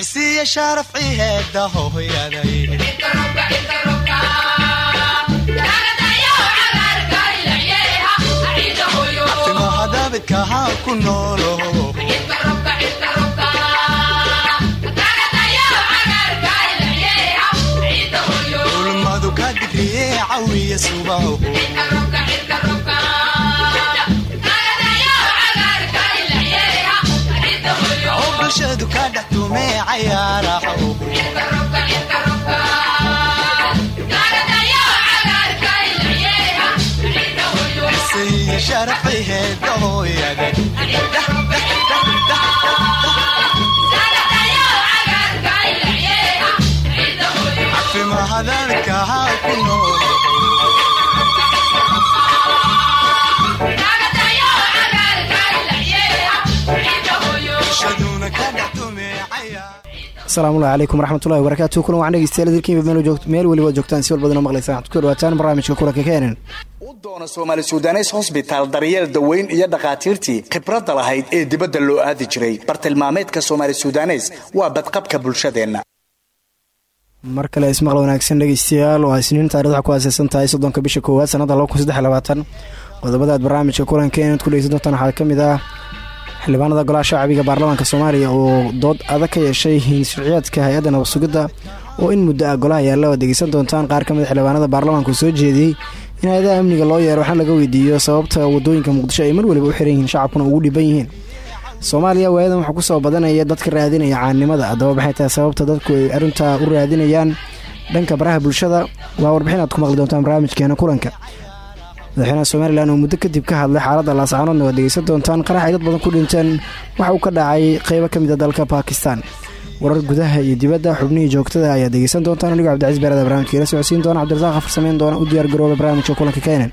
cisiya sharafci heeda hooyaday timahadabidkaha ku noolo. Ulmadu ka digriye cawiya subaho bulshadu ka dhex tumee cayaaraho siya sharafci heeda hooyaday cafimahadabidkaha ku noolo asalaamullahi calaykum waraxmatullahi wabarakaatu kulan waxaan dhegeystayaal idinkiinba meel weliba joogtaan si walbadina maqlaysaan waxaad ku dhawaataan barnaamijka kulanka keenan u doona soomaali sudanes hosbitaal daryeel daweyn iyo dhakhaatiirtii khibradda lahayd ee dibadda loo aadi jiray. Bartilmaameedka soomaali sudanes waa badqabka bulshadeenna. Mar kale ismaqal wanaagsan dhegeystayaal waa isniin taarikh waxaa ku aaseysan tahay soddonka bisha koowaad sanadda qodobada aad barnaamijka kulanka inaad ku dhegeysan doontaan waxaa ka mid ah xildhibaanada golaha shacbiga baarlamaanka soomaaliya oo dood adag ka yeeshay hinsharciyaadka hay'adda nabad oo in muddo ah golaha yaalla waad dhegeysan doontaan. Qaar ka mid xildhibaanada baarlamaanka soo jeediyey in hay'adaha amniga loo yeero waxaan laga weydiiyo sababta waddooyinka muqdisho ay mar waliba u xiran yihiin shacabkuna ugu dhiban yihiin. Soomaaliya waayadan waxaa ku soo badanaya dadka raadinaya caannimada haddaba maxay tahay sababta dadku ay arrintaa u raadinayaan dhanka baraha bulshada. Waa warbixin aad ku maqli doontaan barnaamijkeena kulanka madaxweynaha somalilan oo muddo kadib ka hadlay xaaladda laascaanoodna waad dhegeysan doontaan qarax ay dad badan ku dhinteen waxa uu ka dhacay qeybo ka mid a dalka bakistan warar gudaha iyo dibadda xubnihii joogtada ayaad dhegeysan doontaan anigoo cabdicaiis beerada barnamijka ila socodsiin doona cabdirasaaq afar sameyn doona u diyaar garooba barnaamijka kulanka keenan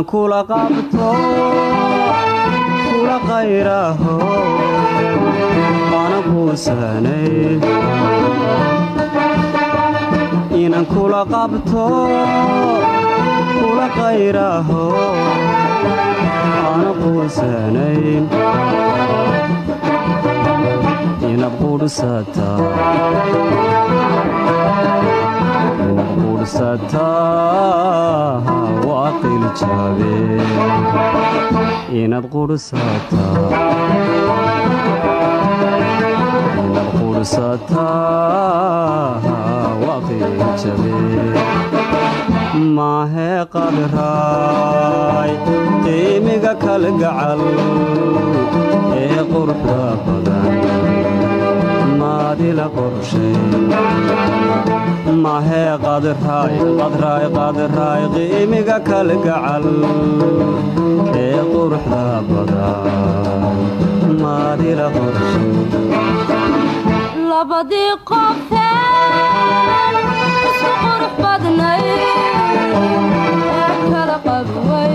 inaan kula qabto kula qayraaho ana kuusanay inaan kula qabto kula qayraaho ana kuusanayn inad qudhsataa inad maahee qadraay qiimiga kalgacal ee quruxda badan maadila qorshay mahee qadraay qiimiga kalgacal ee quruxda badan maadila qorshay labadii qofeen isu qurux badnay ee kala qabway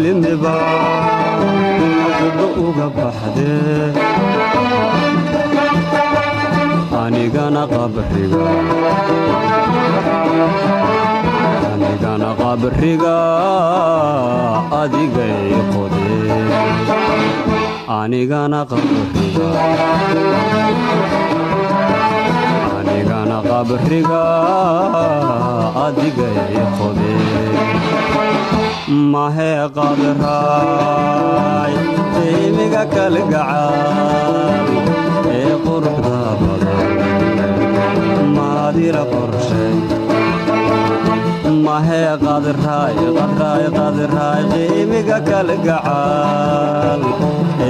cilmiba ugu uga baxdee anigana qabriga qabriga adigay qodee anigana qabriga adigay qodee mahee qadraay qiimiga kalgacaal ee quruxda badan maadila qorshay mahee qadraay qadraay qadraay qiimiga kalgacaal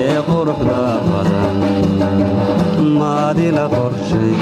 ee quruxda badan maadila qorshay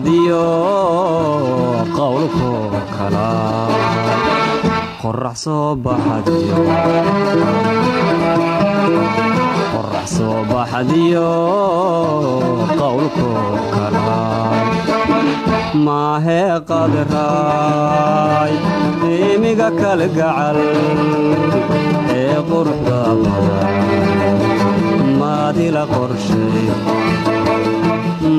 soo baxadiyo qowlkoo kala. Qorax soo baxadiyo qowlkoo kala maahee qadraay qiimiga kala gacal ee quruxda badan maadila qorshay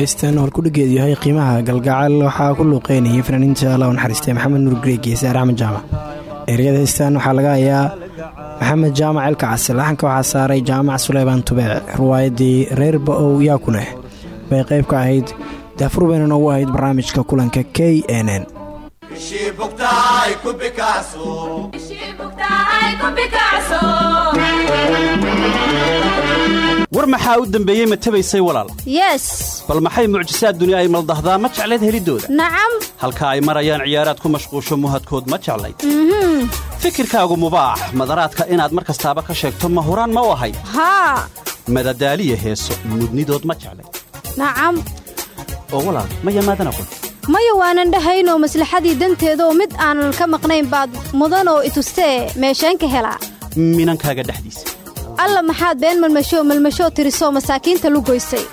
heestan holkudhigeedu yahay qiimaha galgacal waxaa ku luuqeynayay fanaaniinta alla u naxariistay. Maxamed nuur greeg iyo saare axmed jaamac. Eryada heestan waxaa laga hayaa maxamed jaamac elka case laxanka waxaa saaray jaamac suleymaan tubeec riwaayaddii reer ba'ow yaa ku leh bay qayb ka ahayd daafur bayna noogu ahayd barnaamijka kulanka k n n war maxaa u dembeeyey ma tabaysay walaal? Yes. Bal maxay mucjisaad duni ay maldahdaa? Ma jeclayd helidooda? Nacam halka ay marayaan ciyaaraad ku mashquusho muhadkood ma jeclayd fikirkaagu mubaax. Madaraadka inaad mar kastaaba ka sheegto ma huraan ma u ahay haa madadaaliya heeso mudnidood ma jeclayd nacam oo walaal ma yamaadan aqoon maya waanan dhahaynoo maslaxadii danteedaoo mid aanan ka maqnayn baad mudanoo itustee meesheen ka helaa. Minankaaga dhexdiisa alla maxaad been malmashoo malmashoo tirisoo masaakiinta lugoysay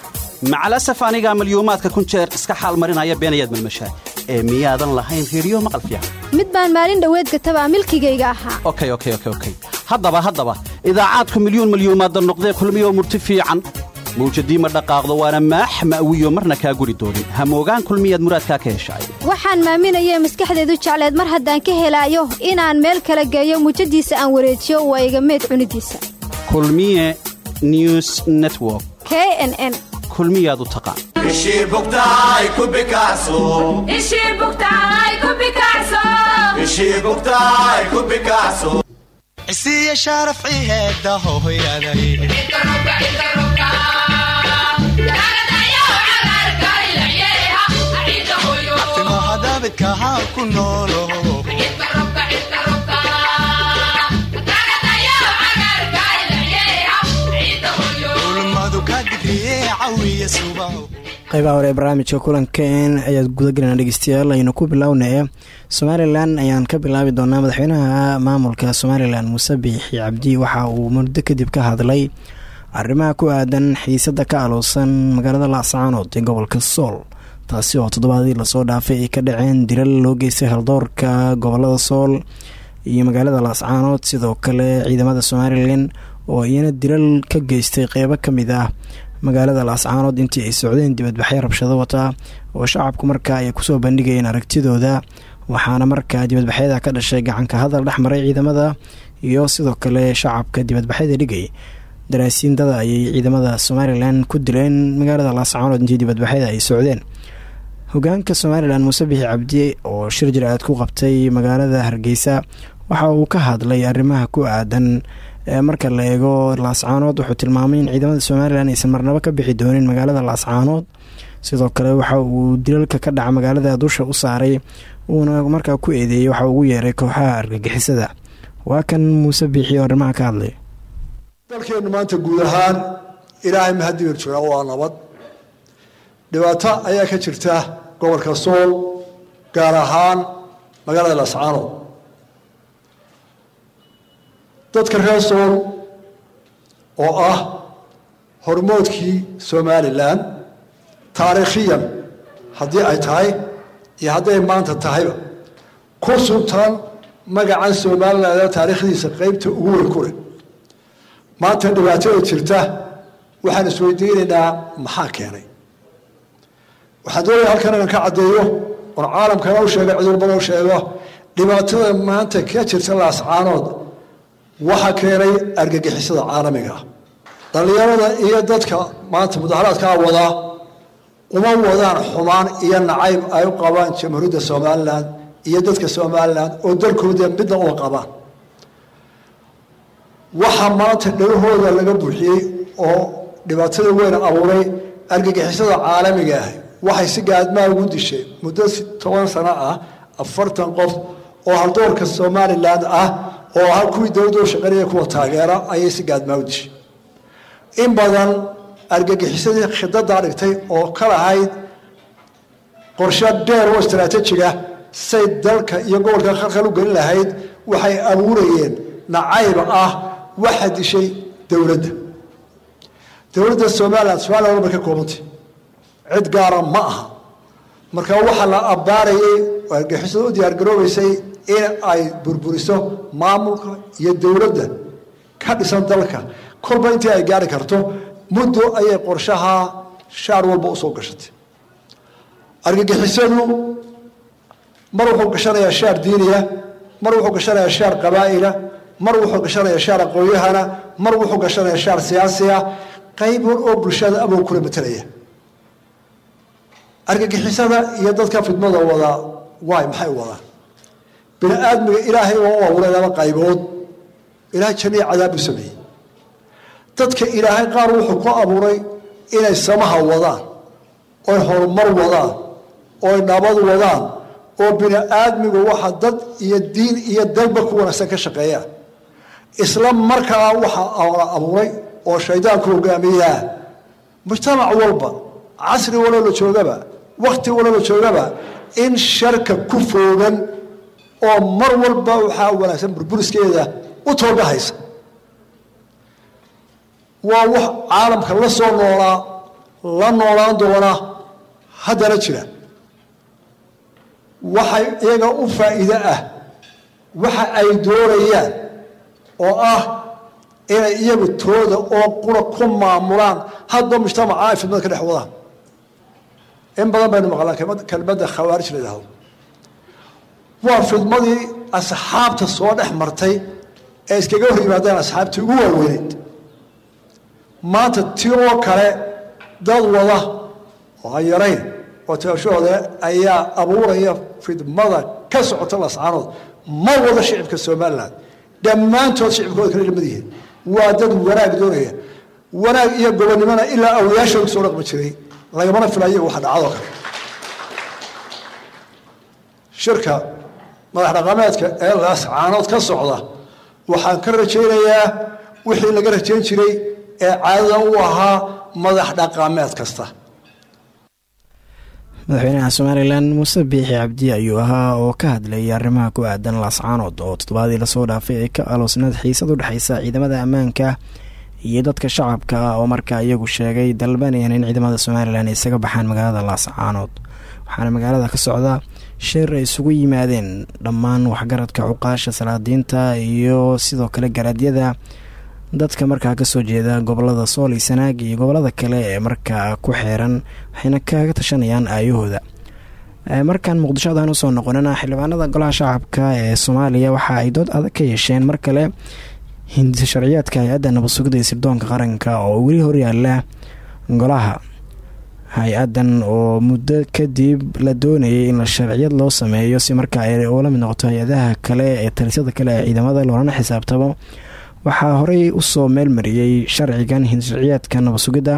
macalasaf anigaa malyuumaadka kun jeer iska xaal marinaya beenayaad malmashaa. Ee miyaadan lahayn reeriyo maqal fiican. Mid baan maalin dhoweed gatabaa milkigayga ahaa. Okey okey okey okey haddaba haddaba idaacaadku milyuun malyuumaadda noqdee kulmiyoo murti fiican. Mawjadii ma dhaqaaqdo waana maax ma'wiyo marna kaa guri doonin hamoogaan kulmiyaad muraadkaa ka heshaay waxaan maaminayee maskaxdeedu jecleed mar haddaan ka helaayo inaan meel kala geeyo mujadiisa aan wareejiyo waa iga meed cunidiisa kulmiye news network. K n n. Kulmiyaad u taqaan isiya sharafci heeda hohoyaday timaha daabidka haa ku noolo qaybaha hore barnaamijka kulankan ayaad guda gelina aynu ku bilownaya somalilan ayaan ka bilaabi doonaa madaxweynaha maamulka somalilan muuse biixi cabdi. Waxa uu muddo kadib ka hadlay arrimaha ku aadan xiisada ka aloosan magaalada laascaanood ee gobolka sool taasi oo toddobaadii la soo dhaafay ay ka dhaceen dilal loo geystay haldoorka gobollada sool iyo magaalada laascaanood sidoo kale ciidamada somalilan oo iyana dilal ka geystay qeybo ka mid ah magaalada laascaanood intii ay socdeen dibadbaxyo rabshado wataa oo shacabku markaa ay ku soo bandhigayeen aragtidooda. Waxaana markaa dibadbaxyada ka dhashay gacanka hadal dhexmaray ciidamada iyo sidoo kale shacabka dibadbaxyada dhigay. Daraasiindada ayay ciidamada somalilan ku dileen magaalada laascaanood intii dibadbaxyada ay socdeen. Hogaanka somalilan muuse bixi cabdi oo shir jir-aad ku qabtay magaalada hargeysa waxa uu ka hadlay arrimaha ku aadan marka la eego laascaanood wuxuu tilmaamay in ciidamada somalilan aysan marnabo ka bixi doonin magaalada laascaanood sidoo kale waxa uu dilalka ka dhaca magaalada dusha u saaray uuna markaa ku eedeeyey waxa ugu yeeray kooxaha argagixisada. Waa kan muuse biixi oo arrimaha ka hadlay. Dalkeennu maanta guud ahaan ilaahay mahadibir jira waa nabad. Dhibaato ayaa ka jirta gobolka sool gaar ahaan magaalada laascaanood dadka reer sool oo ah hormoodkii somalilan taariikhiyan haddii ay tahay iyo hadday maanta tahayba ku suntan magacan somalilan taariikhdiisa qeybta ugu weyn ku leh. Maanta dhibaatada jirta waxaan isweydiinaynaa maxaa keenay? Waxaan doonaya halkan inaan ka caddeeyo oon caalamkana u sheego cid walbana u sheego dhibaatada maanta ka jirta laascaanood waxaa keenay argagixisada caalamiga ah. Dhallinyarada iyo dadka maanta mudaharaadkaa wadaa uma wadaan xumaan iyo nacayb ay u qabaan jamhuuriyadda somalilan iyo dadka somalilan oo dalkooda midna uma qabaan. Waxaa maanta dhagahooda laga buuxiyey oo dhibaatada weyn abuuray argagixisada caalamiga ah waxay si gaadmaa ugu dishay muddo toban sano ah afartan qof oo haldoorka somalilan ah oo kuwii dowladda u shaqeynaya kuwa taageera ayay si gaadmaa u dishay in badan argagixisadii khidadaa dhigtay oo ka lahayd qorshe dheer oo istaraatiijiga say dalka iyo gobolka khalkhal u gelin lahayd waxay abuurayeen nacayb ah waxa dishay dowladda dowladda somalilan somalilan walba ka koobantay. Cid gaara ma aha. Marka waxaa la abbaarayay oo argagixisada u diyaargaroobaysay in ay burburiso maamulka iyo dowladda ka dhisan dalka. Kolba intii ay gaari karto muddo ayay qorshaha shaar walba u soo gashatay. Argagixisadu mar wuxuu gashanayaa shaar diiniya mar wuxuu gashanayaa shaar qabaa'ila mar wuxuu gashanayaa shaar aqoonyahana mar wuxuu gashanayaa shaar siyaasiya qayb hor oo bulshada abuu kula matalaya argagixisada iyo dadka fidmada wadaa waay maxay wadaan bini aadmiga ilaahay oo u abuuray laba qaybood. Ilaahay jamiic cadaab u sameeyey. Dadka ilaahay qaar wuxuu ku abuuray inay samaha wadaan oy horumar wadaan oy nabad wadaan oo bini aadmigu waxa dad iyo diin iyo dalba ku wanaagsan ka shaqeeyaan isla markaa waxaa abuuray oo shaydaanku hogaamiyaa. Mujtamac walba casri waloo la joogaba wakti waloo la joogaba in sharka ku foogan oo mar walba waxaa wanaagsan burburiskeeda u toogahaysa. Waa wax caalamka la soo noolaa la noolaan doona haddana jira. Waxay iyaga u faa'iide ah waxa ay doonayaan oo ah inay iyagu tooda oo qura ku maamulaan hadba mujtamaca ay fidmada ka dhex wadaan. In badan baynu maqlaan kelmadda khawaarij la yidhaahdo waa fidmadii asxaabta soo dhex martay ee iskaga hor yimaadeen asxaabtii ugu waaweyneyd maanta ti oo kale dad wada oo aan yarayn oo taashahooda ayaa abuuraya fidmada ka socota lascaanood ma wada shicibka somalilan dhammaantood shicibkooda kala lamad yihiin. Waa dad wanaag doonaya. Wanaag iyo gobonnimona ilaa awliyaashooda soo dhaqmi jiray. Lagamana filayo waxa dhacadoo kale shirka madax dhaqameedka ee lascaanood ka socda. Waxaan ka rajaynayaa wixii laga rajayn jiray ee caadada u ahaa madax dhaqameed kasta. Madaxweynaha somalilan muuse biixi cabdi ayuu ahaa oo ka hadlayay arrimaha ku aadan laascaanood oo toddobaadii la soo dhaafay ay ka aloosnaed xiisad u dhexeysa ciidamada ammaanka iyo dadka shacabka ah oo markaa iyagu sheegay dalbanayaan in ciidamada somalilan isaga baxaan magaalada laascaanood waxaana magaalada ka socda shir ay isugu yimaadeen dhammaan waxgaradka cuqaasha salaadiinta iyo sidoo kale garaadyada dadka markaa ka soo jeeda gobollada sool iyo sanaag iyo gobollada kale ee markaa ku xeeran waxayna kaga tashanayaan aayahooda. Markan muqdisho adaan u soo noqonana xildhibaanada golaha shacabka ee soomaaliya waxa ay dood adag ka yeesheen mar kale hindisa sharciyaadka hay'adda nabadsugida iyo sirdoonka qaranka oo weli horyaala golaha hay'adan oo muddo kadib la doonayay in la sharciyad loo sameeyo si markaa ay ula mid noqoto hay'adaha kale ee talisyada kale ee ciidamada loolana xisaabtamo. Waxaa horey u soo meelmariyey sharcigan hinsharciyaadka nabadsugidda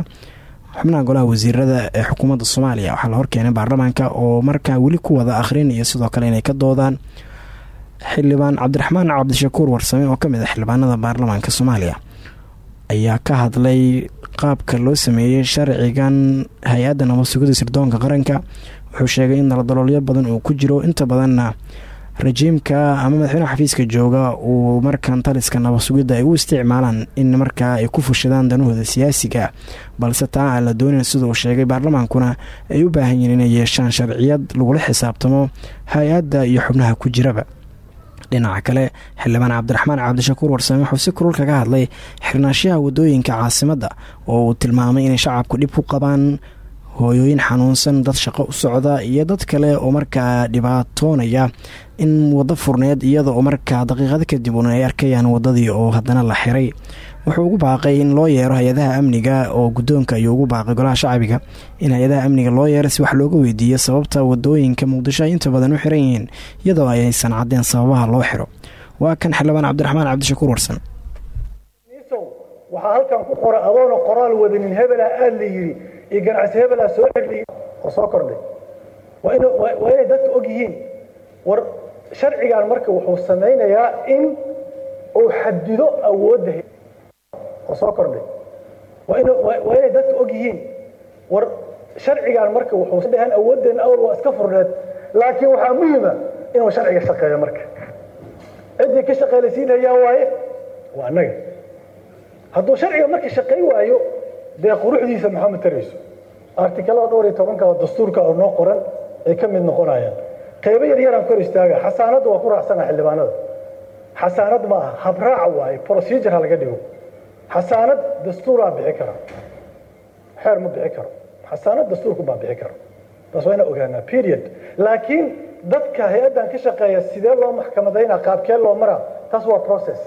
xubnaha golaha wasiirada ee xukuumadda soomaaliya. Waxaa la horkeenay baarlamaanka oo markaa weli ku wada akhrin iyo sidoo kale inay ka doodaan xildhibaan cabdiraxmaan cabdishakuur warsame oo ka mid ah xildhibaanada baarlamaanka soomaaliya. Ayaa ka hadlay qaabka loo sameeyey sharcigan hay'adda nabadsugidda sirdoonka qaranka wuxuu sheegay in daladaloolyo badan uu ku jiro. Inta badanna rajiimka ama madaxweynaha xafiiska jooga uu markan taliska nabadsugidda ay u isticmaalaan in markaa ay ku fushadaan danahooda siyaasiga balse taa aan la doonin sida sheegay baarlamaankuna ay u baahan yihiin inay yeeshaan sharciyad lagula xisaabtamo hay'adda iyo xubnaha ku jiraba dhinaca kale. Xildhibaan cabdiraxmaan cabdishakuur warsame wuxuu si kulul kaga hadlay xirnaashaha waddooyinka caasimadda oo uu tilmaamay inay shacabku dhib ku qabaan hooyooyin xanuunsan dad shaqo u socda iyo dad kale oo markaa dhibaatoonaya in waddo furneed iyada oo markaa daqiiqado kadib un ay arkayaan waddadii oo haddana la xiray. Wuxuu ugu baaqay in loo yeero hay'adaha amniga oo guddoonka ayuu ugu baaqay golaha shacbiga in hay'adaha amniga loo yeero si wax looga weydiiyo sababta waddooyinka muqdisho ay inta badan u xiran yihiin iyadoo aysan caddeen sababaha loo xiro. Waa kan xildhibaan cabdiraxmaan cabdishakuur warsan. Waxaa halkan ku qora adoona qoraal wadanin hebela aad la yidhi iyo ganacsi hebelaa soo xirli oo soo kordhay. Waa in waa inay dadka og yihiin. War sharcigan marka wuxuu samaynayaa in uu xadido awoodda oo soo kordhay. Waa in waa inay dadka og yihiin. War sharcigan marka wuxuu dhahan awooddeena awal waa iska furneed. Laakiin waxaa muhima inuu sharciga shaqeeyo marka. Ciddii ka shaqeelaysiinayaa waaye waa annaga. Hadduu sharciga marka shaqayn waayo dee quruxdiisa maxaa matarayso artikalada dhowr iyo tobanka oo dastuurka oo noo qoran ay ka mid noqonayaan. Qaybo yar yaraan kor istaaga xasaanadda waa ku raacsana xildhibaanada. Xasaanad ma aha habraac waaye procedure ha laga dhigo. Xasaanad dastuuraa bixi kara. Xeer ma bixi karo. Xasaanad dastuurku baa bixi kara taas waa inaan ogaanaa period. Laakiin dadka hay'addan ka shaqeeya sidee loo maxkamadaynaa qaabkee loo maraa taas waa process.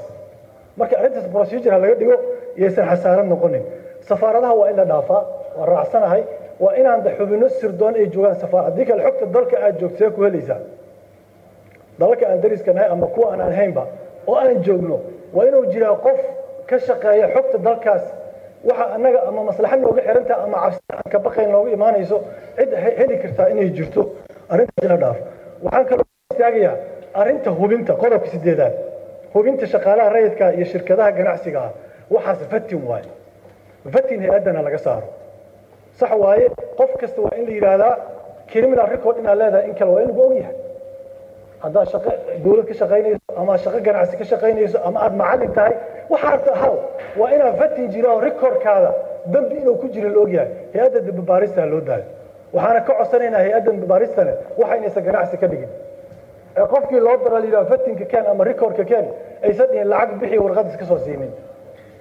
Marka arrintaas procedure ha laga dhigo iyaysan xasaarad noqonin safaaradaha waa in la dhaafaa waa raacsanahay waa inaan xubino sirdoon ay joogaan safaar. Haddii kale xogta dalka aad joogto see ku helaysaa. Dalalka aan dariska nahay ama kuwa aan aan haynba oo aan joogno waa inuu jiraa qof ka shaqeeya xogta dalkaas. Waxa annaga ama maslaxad nooga xirantaha ama cabsi aan ka baqayn nooga imaanayso cid heli kartaa inay jirto arrintaas in la dhaafo waxaan kaloo istaagayaa arrinta hubinta qodobka sideedaad hubinta shaqaalaha rayidka iyo shirkadaha ganacsiga ah. Waxaas fatin waaye fatin hay'addana laga saaro. Sax waaye qof kasta waa in la yidhaahdaa criminal record inaad leedahay in kale waa in lagu ogyahay haddaad shaqo dawlad ka shaqaynayso ama shaqo ganacsi ka shaqaynayso ama aad macallin tahay waxaa rabta ahaw waa inaad fatin jira oo recordkaada dambi inuu ku jira la ogyahay. Hay'adda dambibaarista loo daayo waxaana ka codsanaynaa hay'adda dambibaaristane waxa inaysan ganacsi ka dhigin. Ee qofkii loo dara la yidhaha fatinka keen ama recordka keen aysan dhihin lacag bixi warqad iska soo siinin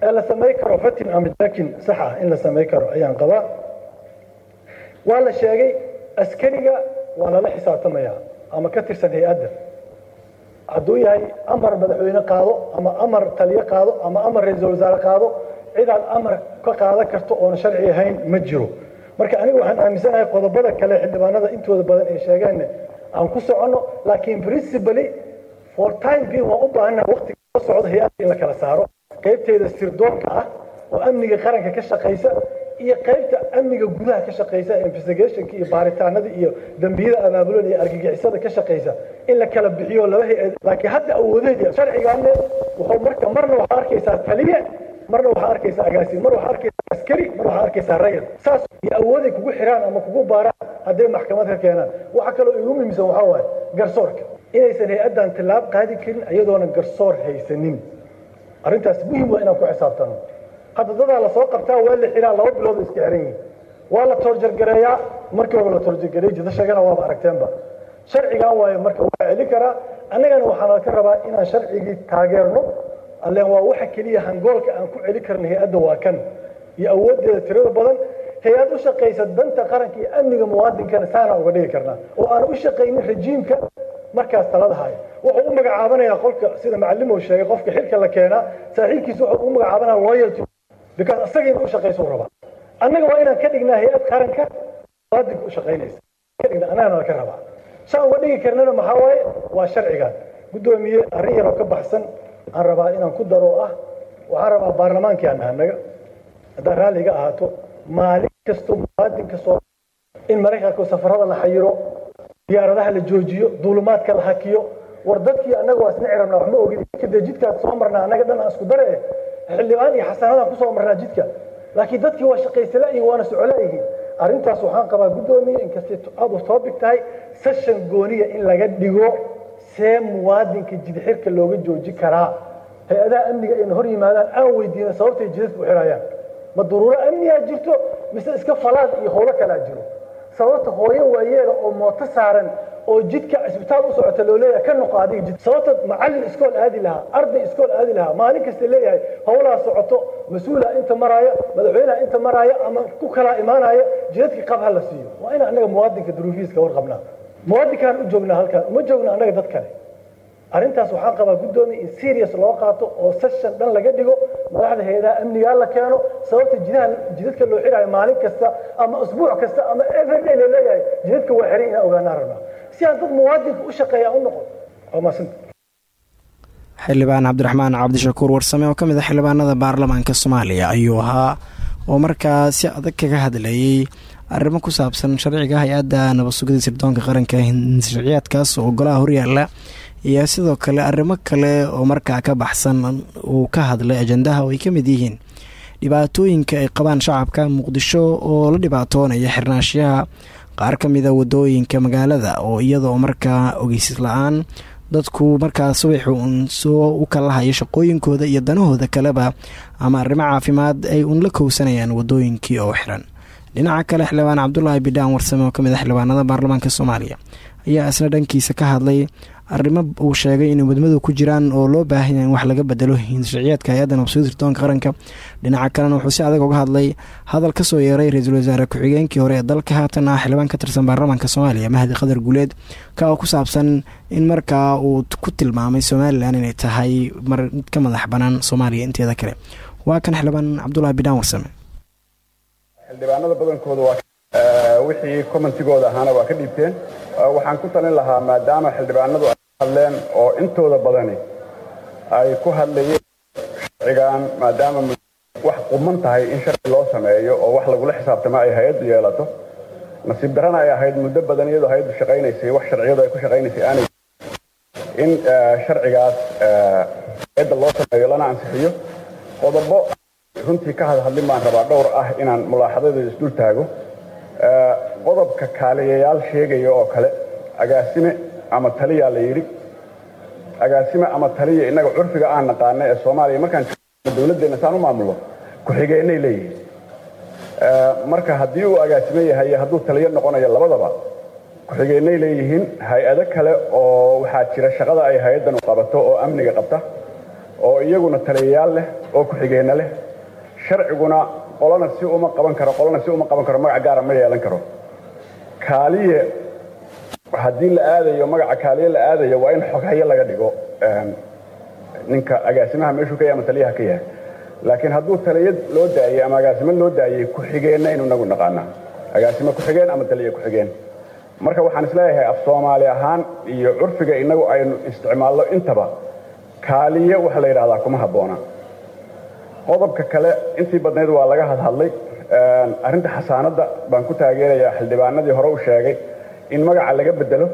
ee la samay karo fatin ama jaakin sax ah in la samay karo ayaan qabaa waa la sheegay askariga waa lala xisaabtamayaa ama ka tirsan hay'adda. Hadduu yahay amar madaxweyne qaado ama amar taliyo qaado ama amar ra'iisul wasaare qaado cidaad amar ka qaadan karto oona sharci ahayn ma jiro. Marka aniga waxaan aaminsanahay qodobada kale xildhibaanada intooda badan ay sheegeenna aan ku soconno laakiin principally for time being waan u baahannaha waqtiga soo socda hay'adda in la kala saaro qaybteeda sirdoonka ah oo amniga qaranka ka shaqaysa iyo qaybta amniga gudaha ka shaqaysa investigationka iyo baaritaanada iyo dembiyada abaabulan iyo argagixisada ka shaqaysa in la kala bixiyo laba hay'ad laakiin hadda awoodeedi sharcigaane wuxuu marka marna waxaa arkaysaa taliye marna waxaa arkaysaa agaasi mar waxaa arkaysaa askari mar waxaa arkaysaa rayid. Saas iyo awooday kugu xiraan ama kugu baaraan hadday maxkamad ka keenaan. Waxa kaloo igu muhiimsan waxaa waaye garsoorka. Inaysan hay'addan tillaab qaadi karin iyadoona garsoor haysanin arrintaas muhiim waa inaan ku xisaabtano. Hadda dadaa la soo qabtaa waa la xiraa laba bilood iska xiran yihiin waa la toorjargareeyaa markii hore la toorjargareey jida sheegana waaba aragteenba. Sharcigan waayo marka waa celin karaa annagana waxaana ka rabaa inaan sharcigii taageerno. Alleen waa waxa keliya hangoolka aan ku celi karna hay'adda waa kan. Iyo awooddeeda tirada badan hay'ad u shaqaysa danta qaranka iyo amniga muwaadinkana saana uga dhigi karnaa. Oo aan u shaqaynin rajiimka markaas talada haya wuxuu u magacaabanayaa qolka sida macalimow sheegay qofka xilka la keenaa saaxiibkiisa wuxuu u magacaabanaya loyalty. Because asaga in u shaqayso rabaa annaga waa inaan ka dhignaa hay'ad qaranka muwaadinka u shaqaynaysa. Ka dhigna annagana la ka rabaa. Saan uga dhigi karnana maxaa waaye? Waa sharcigan guddoomiye arrin yaroo ka baxsan aan rabaa inaan ku daro ah. Waxaan rabaa baarlamaankii aan annaga. Haddaad raalliga ahaato maalin kasto muwaadinka soo in maraykanka safarada la xayiro diyaaradaha la joojiyo duulumaadka la hakiyo war dadkii annaga waa isna cirabnaa wax ma ogid kadee jidkaad soo marnaa annaga dhan aan isku dare. Xildhibaan iyo xasanadaan ku soo marnaa jidka. Laakiin dadkii waa shaqaysalaayihin waana socolaayihiin arrintaas waxaan qabaa guddoomiye inkastay aad u topic tahay session gooniya in laga dhigo see muwaadinka jidxirka looga jooji karaa. Hay'adaha amniga ayna hor yimaadaan aan weydiina sababtay jidadka u xirayaan. Ma duruuro amnigaa jirto mise iska falaad iyo howlo kalaa jiro? Sababta hooyo waayeela oo mooto saaran oo jidka cisbitaal u socota loo leeyahay ka noqo adiga jid. Sababta macallin iskool aadi lahaa arday iskool aadi lahaa maalin kasta leeyahay howlaha socoto mas'uula inta maraaya madaxweyneha inta maraaya ama ku kalaa imaanaya jidadka qab ha la siiyo. Waa in annaga muwaadinka duruufiiska warqabnaa muwaadinkaan u joognaa halkaan uma joogna annaga dad kale arrintaas waxaan qabaa guddoomiya in serious loo qaato oo session dhan laga dhigo madaxda hay'adaha amnigaa la keeno sababta jidaha jidadka loo xiraayo maalin kasta ama usbuuc kasta ama everyday la leeyahay jidadka waa xiran inaan ogaanaa rabnaa si aan dad muwaadinka u shaqeeya u noqon. Waa maasanta xildhibaan cabdiraxmaan cabdishakuur warsame oo ka mid a xildhibaanada baarlamaanka soomaaliya ayuu ahaa oo markaa si adag kaga hadlayay arrimo ku saabsan sharciga hay'adda nabadsugida sirdoonka qaranka sharciyaadkaas oo golaha horyaala iyo sidoo kale arrimo kale oo markaa ka baxsan uu ka hadlay ajandaha oo ay ka mid yihiin. Dhibaatooyinka ay qabaan shacabka muqdisho oo la dhibaatoonaya xirnaashaha qaar ka mida waddooyinka magaalada oo iyadoo markaa ogeysis la'aan dadku markaa subaxi uun soo u kalahaya shaqooyinkooda iyo danahooda kaleba ama arrimo caafimaad ay uun la kowsanayaan wadooyinkii oo xiran. Dhinaca kale xildhibaan cabdulaahi bidhaan warsame oo ka mid a xildhibaanada baarlamaanka soomaaliya ayaa isna dhankiisa ka hadlay arrimo uu sheegay inay wadmadu ku jiraan oo loo baahan yahay in wax laga bedelo hinsharciyeedka hay'adda nabsiyada sirdoonka qaranka. Dhinaca kalena wuxuu si adag uga hadlay hadal ka soo yeeray ra'iisul wasaare ku-xigeenkii hore ee dalka haatan ah xildhibaan ka tirsan baarlamaanka soomaaliya mahdi qadar guuleed ka oo ku saabsan in markaa uu ku tilmaamay somalilan inay tahay mar ka madax banaan soomaaliya inteeda kale. Waa kan xildhibaan cabdulaahi bidhaan warsame wixii commentigooda ahaana waa ka dhiibteen. Waxaan ku talin lahaa maadaama xildhibaanadu ay hadleen oo intooda badani ay ku hadlayeen sharcigan maadaama wax quman tahay in sharci loo sameeyo oo wax lagula xisaabtamo ay hay'addu yeelato. Nasiib darana ay ahayd muddo badan iyadoo hay'addu shaqaynaysay wax sharciyadu ay ku shaqaynaysay aanay in sharcigaas hay'adda loo sameeyo lana ansixiyo. Qodobo runtii ka hadhadlin baan rabaa dhowr ah inaan mulaaxadadeeda isdul taago qodobka kaaliyayaal sheegaya oo kale agaasime ama taliyaa la yidhi agaasime ama taliya innaga curfiga aan naqaana ee soomaaliya markaan dowladdeena saan u maamulno ku-xigeenay leeyihiin. Marka haddii uu agaasime yahay iyo hadduu taliyo noqonayo labadaba ku-xigeenay leeyihiin hay'ado kale oo waxaa jira shaqada ay hay'addan u qabato oo amniga qabta oo iyaguna taliyayaal leh oo ku-xigeenna leh sharciguna qolana si uma qaban karo qolana si uma qaban karo magac gaara ma yeelan karo. Kaaliye haddii la aadayo magaca kaaliye la aadayo waa in xoghayo laga dhigo ninka agaasimaha meeshuu ka yahay ama taliyaha ka yahay. Laakiin hadduu taliya loo daayey ama agaasimo loo daayey ku-xigeenna inu nagu naqaanaa. Agaasimo ku-xigeen ama taliya ku-xigeen marka waxaan is leeyahay af soomaali ahaan iyo curfiga inagu aynu isticmaalno intaba kaaliye waxa la yidhahdaa kuma habboona qodobka kale intii badnayd waa laga hadhadlay arrinta xasaanadda baan ku taageerayaa xildhibaanadii hore u sheegay in magaca laga bedelo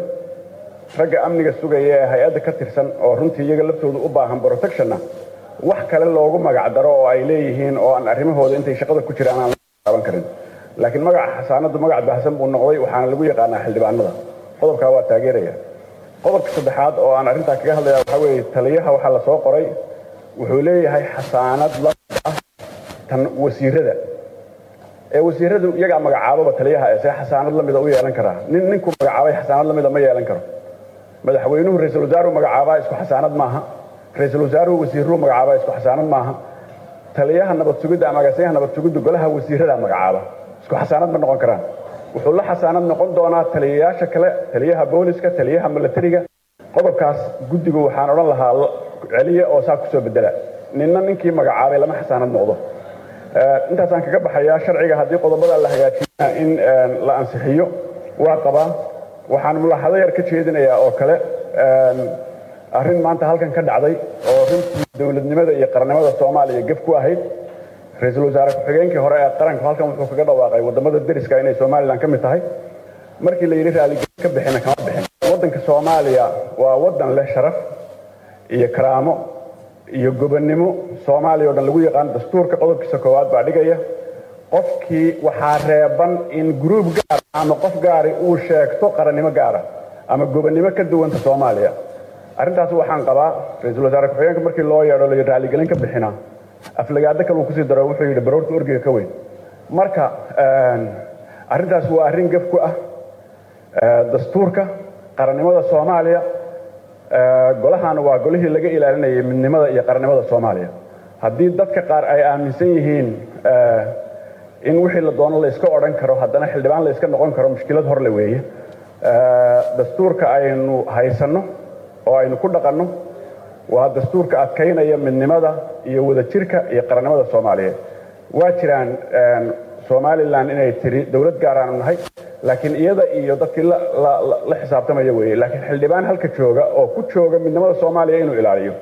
ragga amniga sugaya ee hay'adda ka tirsan oo runtii iyaga laftooda u baahan protectionna. Wax kale loogu magac daro oo ay leeyihiin oo aan arrimahooda intay shaqada ku jiraan aan laaban karin. Laakiin magaca xasaanaddu magac baahsan buu noqday waxaana lagu yaqaanaa xildhibaanada. Qodobkaa waa taageeraya. Qodobka saddexaad oo aan arrintaa kaga hadlaya waxaa weeye taliyaha waxaa la qoray wuxuu leeyahay xasaanad tan wasiirada. Ee wasiiradu iyagaa magacaababa taliyaha ee see xasaanad la mida u yeelan karaa nin ninkuu magacaabay xasaanad la mida ma yeelan karo. Madaxweynuhu ra'iisul wasaaruhu magacaabaa isku xasaanad maaha. Ra'iisul wasaaruhu wasiirruhu magacaabaa isku xasaanad maaha. Taliyaha nabad sugidda ama agaasiyaha nabad sugiddu golaha wasiiradaa magacaaba isku xasaanad ma noqon karaan. Wuxuu la xasaanad noqon doonaa taliyayaasha kale taliyaha booliska taliyaha milatariga. Qodobkaas guddigu waxaan odhan lahaa celiya oo saa ku soo bedela ninna ninkii magacaabay lama xasaanad noqdo intaasaan kaga baxayaa sharciga haddii qodobada la hagaajiyana in la ansixiyo. Waa qabaa waxaan mulaaxado yar ka jeedinayaa oo kale. Arrin maanta halkan ka dhacday oo runtii dowladnimada iyo qarannimada soomaaliya gef ku ahayd. Ra'iisul wasaare ku-xigeenkii hore ee qaranku halkan wuxuu kaga dhawaaqay waddamada deriska inay somalilan ka mid tahay. Markii la yidhi raalligelin ka bixina kama bixin. Waddanka soomaaliya waa waddan leh sharaf iyo karaamo iyo gobonnimo soomaaliya o dhan lagu yaqaan dastuurka qodobkiisa koowaad baa dhigaya qofkii waxaa reeban in gruub gaar ama qof gaari uu sheegto qarannimo gaara ama gobonnimo ka duwanta soomaaliya. Arrintaas waxaan qabaa ra'iisul wasaare ku-xigeenka markii loo yeedho la raalligelin ka bixina. Aflagaado kale uu ku sii daro wuxuu yidhi baroorta orgiga ka weyn. Marka arrintaas waa arrin gef ku ah dastuurka qarannimada soomaaliya golahan waa golihii laga ilaalinayay midnimada iyo qarannimada soomaaliya. Haddii dadka qaar ay aaminsan yihiin in wixii la doono la iska odhan karo haddana xildhibaan la iska noqon karo mushkilad horle weeye. Dastuurka aynu haysanno oo aynu ku dhaqanno waa dastuurka adkaynaya midnimada iyo wadajirka iyo qarannimada soomaaliyeed. Waa jiraan somalilan inay tiri dowlad gaaraanu nahay laakiin iyada iyo dadkii la xisaabtamaya weeye laakiin xildhibaan halka jooga oo ku jooga midnimada soomaaliya inuu ilaaliyo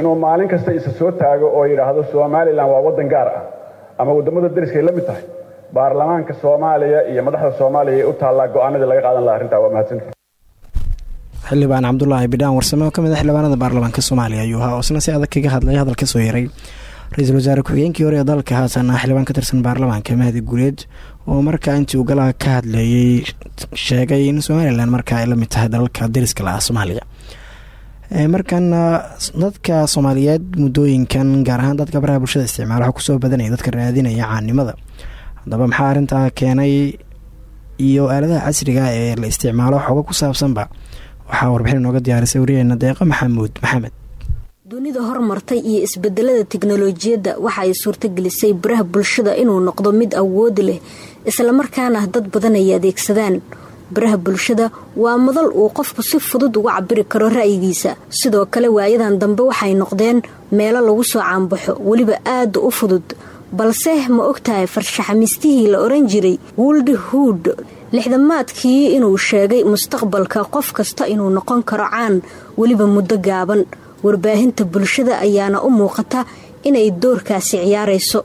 inuu maalin kasta isa soo taago oo yidhaahdo somalilan waa waddan gaar ah ama waddamada deriskay la mid tahay baarlamaanka soomaaliya iyo madaxda soomaaliya u taallaa go'aanadii laga qaadan laha arrintaa waa mahadsanta xildhibaan cabdulaahi bidhaan warsame oo ka mid a xildhibaanada baarlamaanka soomaaliya ayuu ahaa oo isna si adag kaga hadlay hadal ka soo yaray. Ra'iisul wasaare ku-xigeenkii hore ee dalka haatan ah xildhibaan ka tirsan baarlamaanka mahdi guuleed oo markaa intii uu galaha ka hadleeyey sheegay in somalilan markaa ay la mid tahay dalalka deriska la ah soomaaliya markana dadka soomaaliyeed muddooyinkan gaar ahaan dadka baraha bulshada isticmaala waxaa ku soo badanaya dadka raadinaya caanimada. Haddaba maxaa arrintaa keenay iyo aaladaha casriga ee la isticmaalo xooga ku saabsanba? Waxaa warbixin inooga diyaarisay wariyaheena deeqa maxamuud maxamed. Dunida hormartay iyo isbedelada tiknolojiyadda waxa ay suurtagelisay baraha bulshada inuu noqdo mid awood leh islamarkaana dad badan ay adeegsadaan. Baraha bulshada waa madal uu qofku si fudud uga cabiri karo ra'yigiisa. Sidoo kale waayadan dambe waxay noqdeen meelo lagu soo caanbaxo weliba aada u fudud. Balse ma ogtahay farshaxamistihii la oran jiray? Woldi hood lixdamaadkii inuu sheegay mustaqbalka qof kasta inuu noqon karo caan weliba muddo gaaban. Warbaahinta bulshada ayaana u muuqata inay doorkaasi ciyaarayso.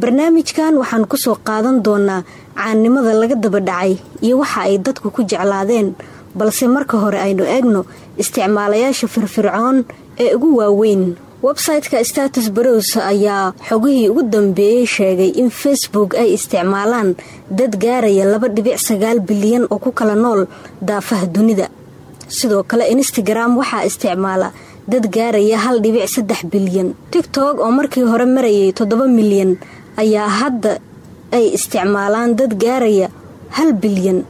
Barnaamijkan waxaan ku soo qaadan doonaa caannimada laga daba dhacay iyo waxa ay dadku ku jeclaadeen. Balse marka hore aynu eegno isticmaalayaasha firfircoon ee ugu waaweyn. Websayte-ka status barows ayaa xogihii ugu dambeeyey sheegay in facebook ay isticmaalaan dad gaaraya laba dhibic sagaal bilyan oo ku kala nool daafaha dunida. Sidoo kale instagram waxaa isticmaala dad gaaraya hal dhibic saddex bilyan. Tigtok oo markii hore marayay toddoba milyan ayaa hadda ay isticmaalaan dad gaaraya hal bilyan.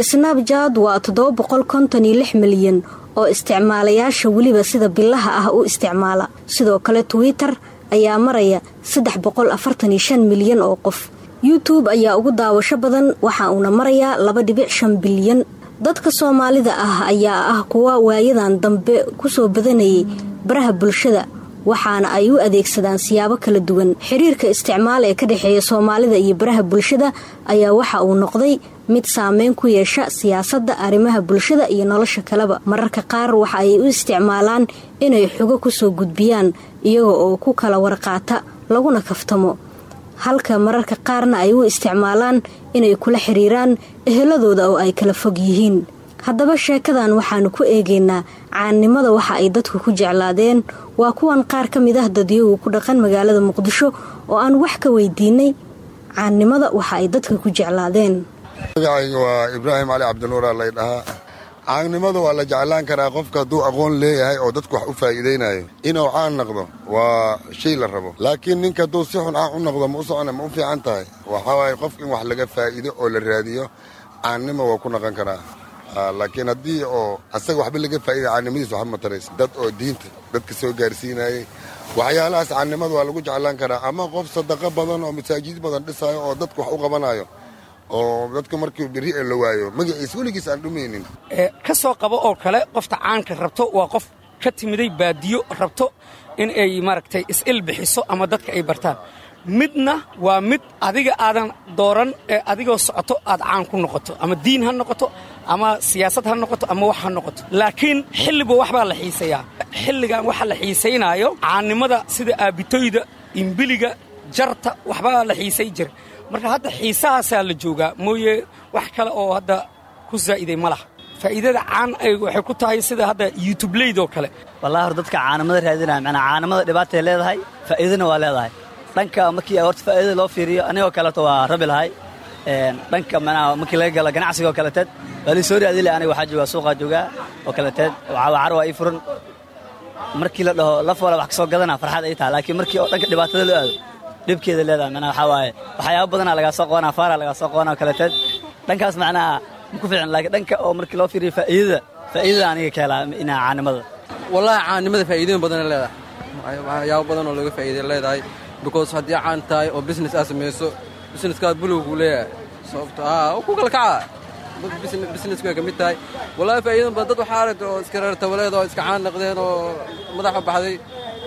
Snabjad waa toddoba boqol konton iyo lix milyan oo isticmaalayaasha weliba sida bilaha ah u isticmaala. Sidoo kale twitter ayaa maraya saddex boqol afartan iyo shan milyan oo qof. Youtube ayaa ugu daawasho badan waxa uuna marayaa laba dhibic bilyan. Dadka soomaalida ah ayaa ah kuwa waayadan dambe ku soo badanayay baraha bulshada waxaana ay u adeegsadaan siyaabo kala duwan. Xiriirka isticmaal ee ka dhexeeya soomaalida iyo baraha bulshada ayaa waxa uu noqday mid saameyn ku yeesha siyaasadda arrimaha bulshada iyo nolosha kaleba. Mararka qaar waxa ay u isticmaalaan inay xogo ku soo gudbiyaan iyaga oo ku kala warqaata laguna kaftamo. Halka mararka qaarna ay u isticmaalaan inay kula xiriiraan eheladooda oo ay kala fog yihiin haddaba sheekadan waxaanu ku eegaynaa caannimada waxa ay dadku ku jeclaadeen. Waa kuwan qaar ka mid ah dadyagu ku dhaqan magaalada muqdisho oo aan wax ka weydiinay caannimada waxa ay dadka ku jeclaadeen. Magacayga waa ibraahim cali cabdinuura lay dhahaa caannimada waa la jeclaan karaa qofka hadduu aqoon leeyahay oo dadku wax u faa'iidaynayo inuu caan noqdo waa shay la rabo. Laakiin ninka hadduu si xun caan u noqdo ma u socona ma u fiican tahay. Waxaa waaye qofka in wax laga faa'iido oo la raadiyo caannimo waa ku noqon karaa laakiin haddii oo asaga waxba laga faa'iida caannimadiis waxba mataraysa dad oo diinta dadka soo gaarsiinayay waxyaalahaas caannimada waa lagu jeclaan karaa. Ama qof sadaqo badan oo masaajid badan dhisaayo oo dadku wax u qabanayo oo dadka markii beri la waayo magaciisa weligiis aan dhumaynin ka soo qabo oo kale qofta caanka rabto waa qof ka timiday baadiyo rabto in ay maaragtay is-il bixiso ama dadka ay bartaan. Midna waa mid adiga aadan dooran ee adigoo socoto aad caan ku noqoto ama diin ha noqoto ama siyaasad ha noqoto ama wax ha noqoto. Laakiin xilliba waxbaa la xiisayaa xilligan waxa la xiisaynaayo caannimada sida aabitoyda imbiliga jarta waxbaa la xiisay jira marka hadda xiisahaasaa la joogaa mooye wax kale oo hadda ku zaa'iday ma laha. Faa'iidada caan ay waxay ku tahay sida hadda yutubleydaoo kale. Wallahi hor dadka caanimada raadinaya macnaa caanimada dhibaatay leedahay faa'iidana waa leedahay. Dhanka markii horta faa'iidada loo fiiriyo anigoo kaleeto waa rabi lahay dhanka macnaha markii laga galo ganacsiga oo kaleeteed waa lii soo raadile aniga waxaa joogaa suuqaa joogaa oo kaleeteed wacar waa ii furan markii la dhaho laf wala wax ka soo gadana farxad ay tahay. Laakiin markii oo dhanka dhibaatada loo aado dhibkeeda leedahay. Macnaha waxaa waaye waxyaaba badanaa lagaa soo qabanaa faara lagaa soo qabanaa oo kaleeteed dhankaas macnaha ma ku fiican laakiin dhanka oo markii loo fiiriyo faa'iidada faa'iidada aniga ka helaa inaa caanimada. Wallaahi caanimada faa'iidooyin badan leedahay. Waxyaabo badan oo looga faa'iiday leedahay because haddii caan tahay oo business aad samayso businesskaad bulowguu leeyahay sababto aa ku kala kaca businesku ay ka mid tahay. Wallaahi faa'iidan badan dad waxaa aragta oo iska reer tabaleed oo iska caan naqdeen oo madaxa baxday.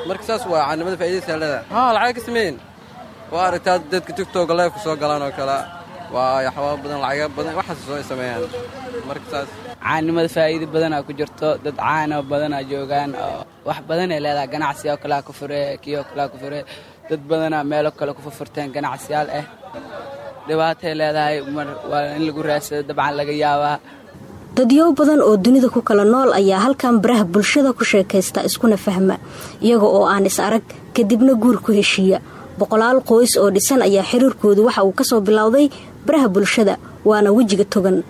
Marka saas waa caanimada faa'iidaysaa leedahay haa lacag ka sameyn waa aragtaa dadka tigtoga leefka soo galaan oo kale. Waa waxyaaba badan lacaga badan waxaas soo sameeyaan. Marka saas. Caannimada faa'iido badanaa ku jirto. Dad caana badanaa joogaan oo wax badanay leedahay. Ganacsioo kalea ku fure kiyoo kalea ku fure dad badanaa meelo kale ku furfurteen ganacsiyaal ah dhibaatay leedahay waa in lagu raadsado dabcan laga yaabaa. Dadyow badan oo dunida ku kala nool ayaa halkan baraha bulshada ku sheekaysta iskuna fahma. Iyaga oo aan is arag kadibna guur ku heshiiya. Boqolaal qoys oo dhisan ayaa xiriirkoodu waxa uu ka soo bilowday baraha bulshada waana wejiga togan.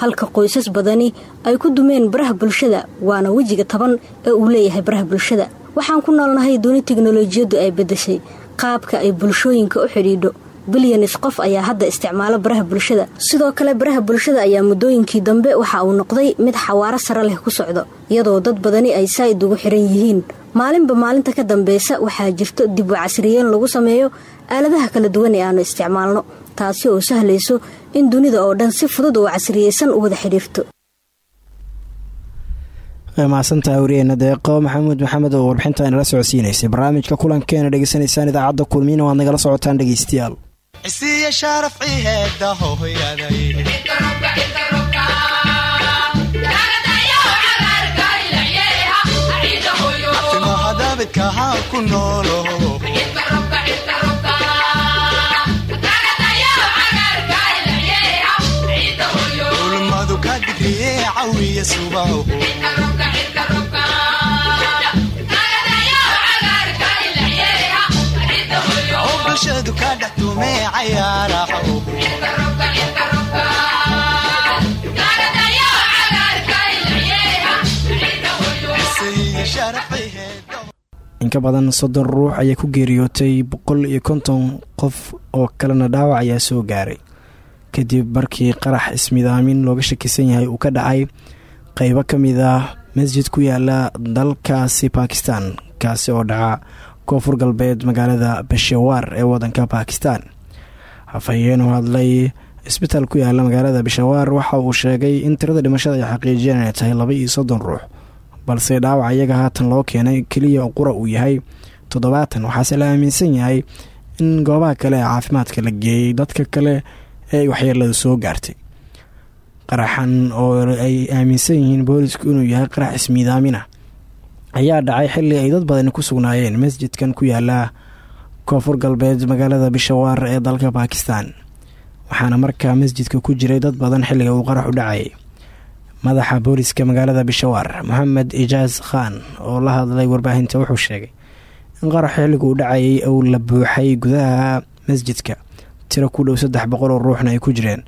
Halka qoysas badani ay ku dumeen baraha bulshada waana wejiga taban ee uu leeyahay baraha bulshada waxaan ku noolnahay duni teknolojiyaddu ay bedeshay qaabka ay bulshooyinka u xidhiidho bilyanis qof ayaa hadda isticmaalo baraha bulshada. Sidoo kale baraha bulshada ayaa muddooyinkii dambe waxa uu noqday mid xawaaro sare leh ku socdo iyadoo dad badani ay saa'id ugu xiran yihiin. Maalinba maalinta ka dambeysa waxaa jirto dib u casriyeyn lagu sameeyo aaladaha kala duwan ee aanu isticmaalno taasi oo sahlayso in dunida oo dhan si fudud oo casriyeysan u wada xidhiirto mahadsantaha wariyeena deeqo maxamuud maxamed oo warbixinta inala socodsiinaysay. Barnaamijka kulankeena dhegeysanaysaan idaacadda kulmiina waad nagala socotaan dhegeystayaal bulshadu ka inka badan soddon ruux ayaa ku geeriyootay boqol iyo konton qof oo kalena dhaawac ayaa soo gaaray. Kadib markii qarax ismidaamin looga shakisan yahay uu ka dhacay qeybo ka mid ah masjid ku yaalla dalkaasi bakistan kaasi oo dhaca koonfur galbeed magaalada bashawaar ee wadanka bakistan hafayeen u hadlay isbitaal ku yaalla magaalada bashawaar waxa uu sheegay in tirada dhimashada ay xaqiijiyeen tahay laba iyo soddon ruux balse dhaawac iyaga haatan loo keenay keliya qura uu yahay. Toddobaatan waxaase la aaminsan yahay in goobaha kale ee caafimaadka la geeyey dadka kale ee waxyeelada soo gaartay. Qaraxan oo ay aaminsan yihiin boolisku inuu yahay qarax ismiidaamina ayaa dhacay xili ay dad badani ku sugnaayeen. Masjidkan ku yaalla koonfur galbeed magaalada bishawaar ee dalka bakistan waxaana markaa masjidka ku jiray dad badan xilliga uu qarax u dhacayay madaxa booliska magaalada bishawaar moxamed ijaas khan oo la hadlay warbaahinta wuxuu sheegay in qarax xilliga uu dhacayay uu la buuxay gudaha masjidka. Tiro ku dhow saddex boqol oo ruuxna ay ku jireen.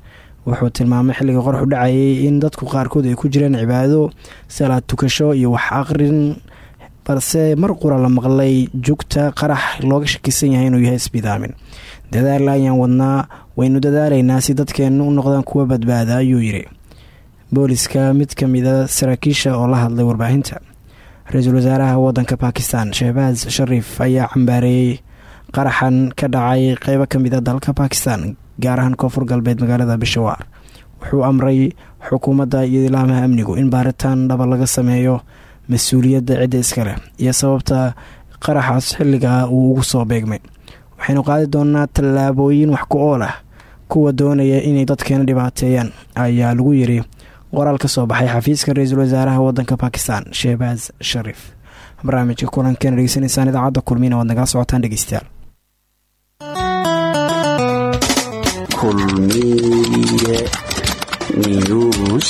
Wuxuu tilmaamay xilliga qarax u dhacayay in dadku qaarkood ay ku jireen cibaado salaad tukasho iyo wax aqrin balse mar qura la maqlay jugta qarax looga shakisan yahay inuu yahay isbidaamin. Dadaal ayaan wadnaa waynu dadaalaynaa si dadkeenna u noqdaan kuwa badbaada ayuu yidhi. Booliska mid ka mida saraakiisha oo la hadlay warbaahinta. Ra'iisul wasaaraha wadanka bakistan shehbaaz shariif ayaa cambaareeyey. Qaraxan ka dhacay qeybo ka mida dalka bakistan gaar ahaan koonfur galbeed magaalada bishawaar wuxuu amray xukuumadda iyo ilaamaha amnigu in baaritaan dhaba laga sameeyo mas'uuliyadda cidda iskaleh iyo sababta qaraxaas xilliga uu ugu soo beegmay. Waxaynu qaadi doonaa tallaabooyin wax ku ool ah kuwa doonaya inay dadkeena dhibaateeyaan ayaa lagu yiri qoraal ka soo baxay xafiiska ra'iisul wasaaraha wadanka bakistan shehbaaz shariif barnaamijka kulankeena dhegeysanaysaan idaacadda kulmiina waad socotaan dhegeystayaal kulmiye news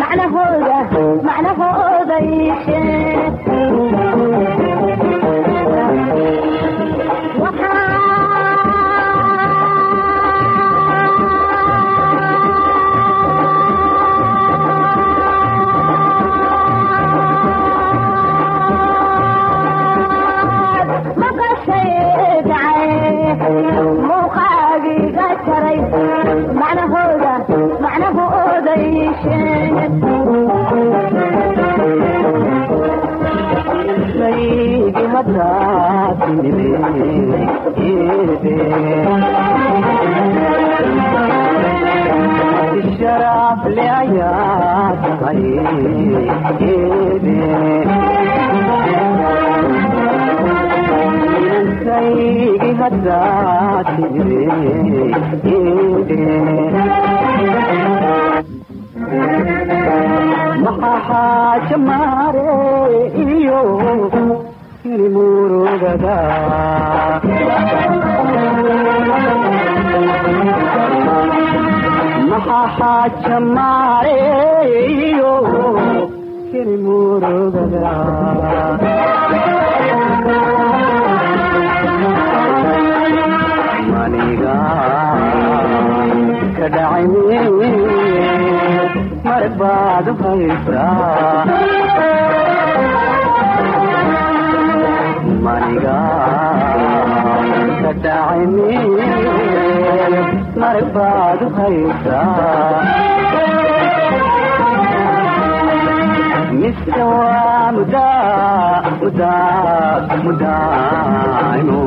macnahooda macnahooda maxaa xaaja maare iyo murugada maxaa xaaja maare iyo kini murugada maniga ka dhacay mar baad haysaa maniga ka dhacay mar baad haysaa mise waa mudaa mudaa mudaaymo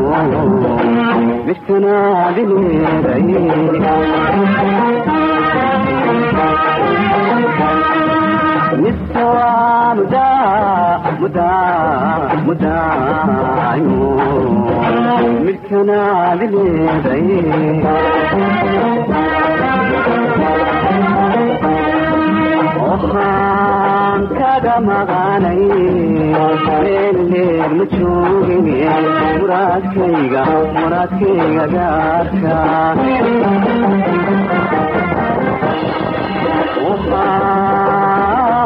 miskanaadi leeday waxaan kaga maqanay meelleer ma joogin muraadkayga muraadkayga gaarka waxaan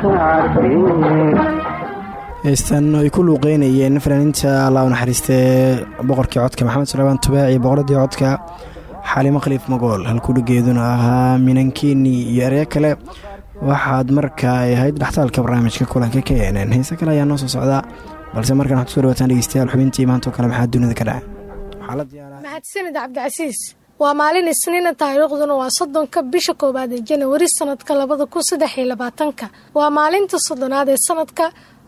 saartee heystan ay ku luuqeynayeen fanaaniinta allah u boqorkii codka maxamed suleymaan tubaac iyo boqoradii codka xalimo khaliif magool halkudhigeeduna ahaa minankeni iyo ereyo kale waxaad markaa ay ahayd dhaxtaalka barnaamijka kulanka ka eeneen heese kale ayaa noo soo socdaa balse markaan waxaad ku soo dhawataan dhegeystayaal xubintii maantoo kale maxaa dunida ka dhacay? Mahadsanid cabdicasiis waa maalin isniina taariikhduna waa soddonka bisha koowaad ee janawari sanadka labada kun saddex iyo labaatanka. Waa maalinta soddonaad ee sanadka